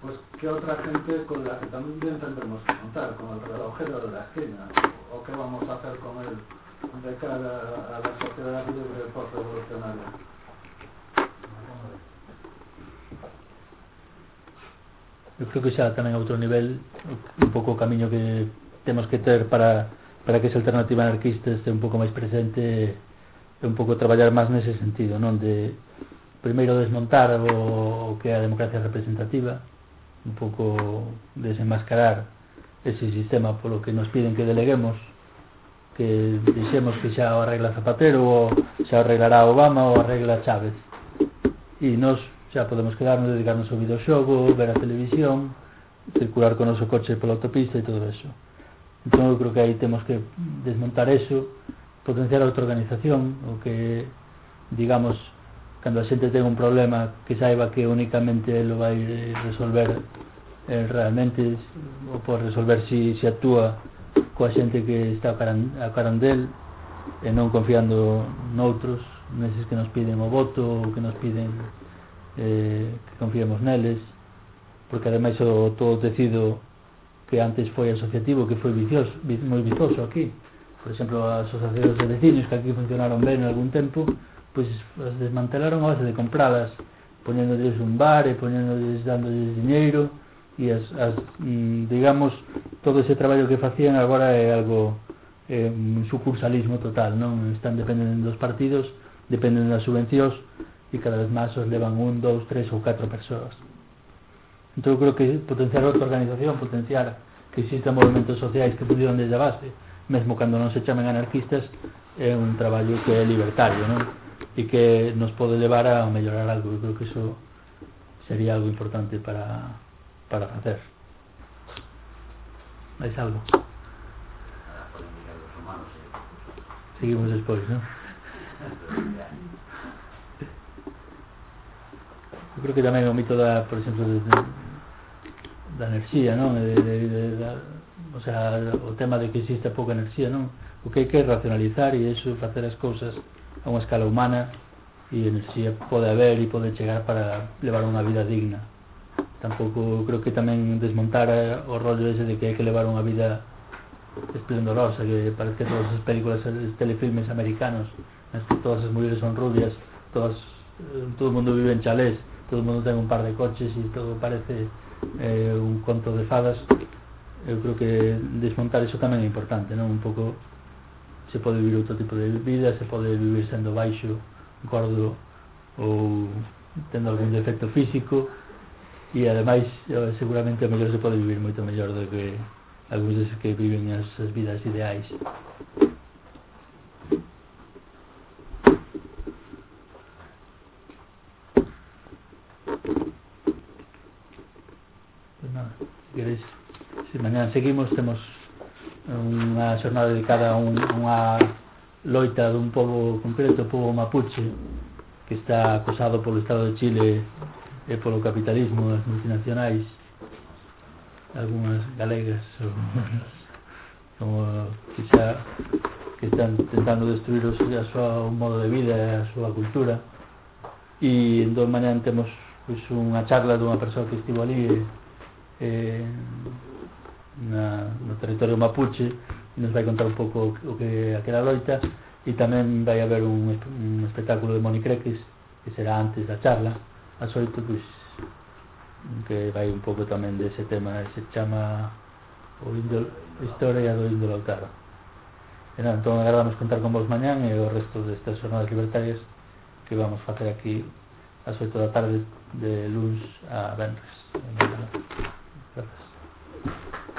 pues que otra gente con la que también tendremos que contar, con el relojero de la esquina, o qué vamos a hacer con él de cara a la sociedad libre post-revolucionaria. Eu creo que xa tamén a outro nivel un pouco o camiño que temos que ter para, para que esa alternativa anarquista este un pouco máis presente e un pouco traballar máis nese sentido, non? De primeiro desmontar o, o que é a democracia representativa, un pouco desenmascarar ese sistema polo que nos piden que deleguemos que dixemos que xa o arregla Zapatero ou xa o arreglará Obama ou arregla Chávez. E nos xa podemos quedarnos, dedicarnos ao videoxogo ver a televisión circular con o noso coche pola autopista e todo eso. Entón eu creo que aí temos que desmontar eso potenciar a outra organización o que digamos cando a xente ten un problema que saiba que únicamente lo vai resolver eh, realmente o por resolver si, si actúa coa xente que está a caran, a caran del e non confiando noutros neses que nos piden o voto ou que nos piden eh, que confiemos neles porque ademais o todo tecido que antes foi asociativo, que foi vicioso, vi, moi vicioso aquí. Por exemplo, as asociacións de vecinos que aquí funcionaron ben en algún tempo, pois as desmantelaron a base de compradas, poñéndolles un bar e poñéndolles dándoles dinheiro e as, as mm, digamos todo ese traballo que facían agora é algo é un sucursalismo total, non? Están dependendo dos partidos, dependen das subvencións e cada vez máis os levan un, dous, tres ou catro persoas. Entón, eu creo que potenciar outra organización, potenciar que existan movimentos sociais que pudieron desde a base, mesmo cando non se chamen anarquistas, é un traballo que é libertario, non? e que nos pode levar a mellorar algo. Eu creo que iso sería algo importante para, para facer. Mais algo? Seguimos despois, non? Eu creo que tamén o mito da, por exemplo, de, de, da enerxía, non? De, de, de, da, o sea, o tema de que existe pouca enerxía, non? O que hai que racionalizar e iso facer as cousas a unha escala humana e enerxía pode haber e pode chegar para levar unha vida digna. Tampouco creo que tamén desmontar o rollo ese de que hai que levar unha vida esplendorosa que parece que todas as películas os telefilmes americanos nas que todas as mulleres son rubias todas, eh, todo o mundo vive en chalés todo o mundo ten un par de coches e todo parece eh, un conto de fadas eu creo que desmontar iso tamén é importante non? Un pouco se pode vivir outro tipo de vida, se pode vivir sendo baixo, gordo ou tendo algún defecto físico e ademais eh, seguramente o mellor se pode vivir moito mellor do que algúns dos que viven as, as vidas ideais. Pues nada, si queréis, se mañana seguimos, temos unha xornada dedicada a un, unha loita dun pobo concreto, o pobo mapuche, que está acosado polo Estado de Chile e polo capitalismo das multinacionais, algunhas galegas, ou, como que xa que están tentando destruir o súa modo de vida e a súa cultura. E entón mañan temos pois, unha charla dunha persoa que estivo ali e, e na, no territorio mapuche e nos vai contar un pouco o que aquela loita e tamén vai haber un, un espectáculo de Moni Creques que será antes da charla a xoito, pois, que vai un pouco tamén dese tema se chama o índol, Historia do índolo Lautaro e nada, entón agradamos contar con vos mañán e o resto destas jornadas libertarias que vamos facer aquí ás 8 da tarde de luns a venres.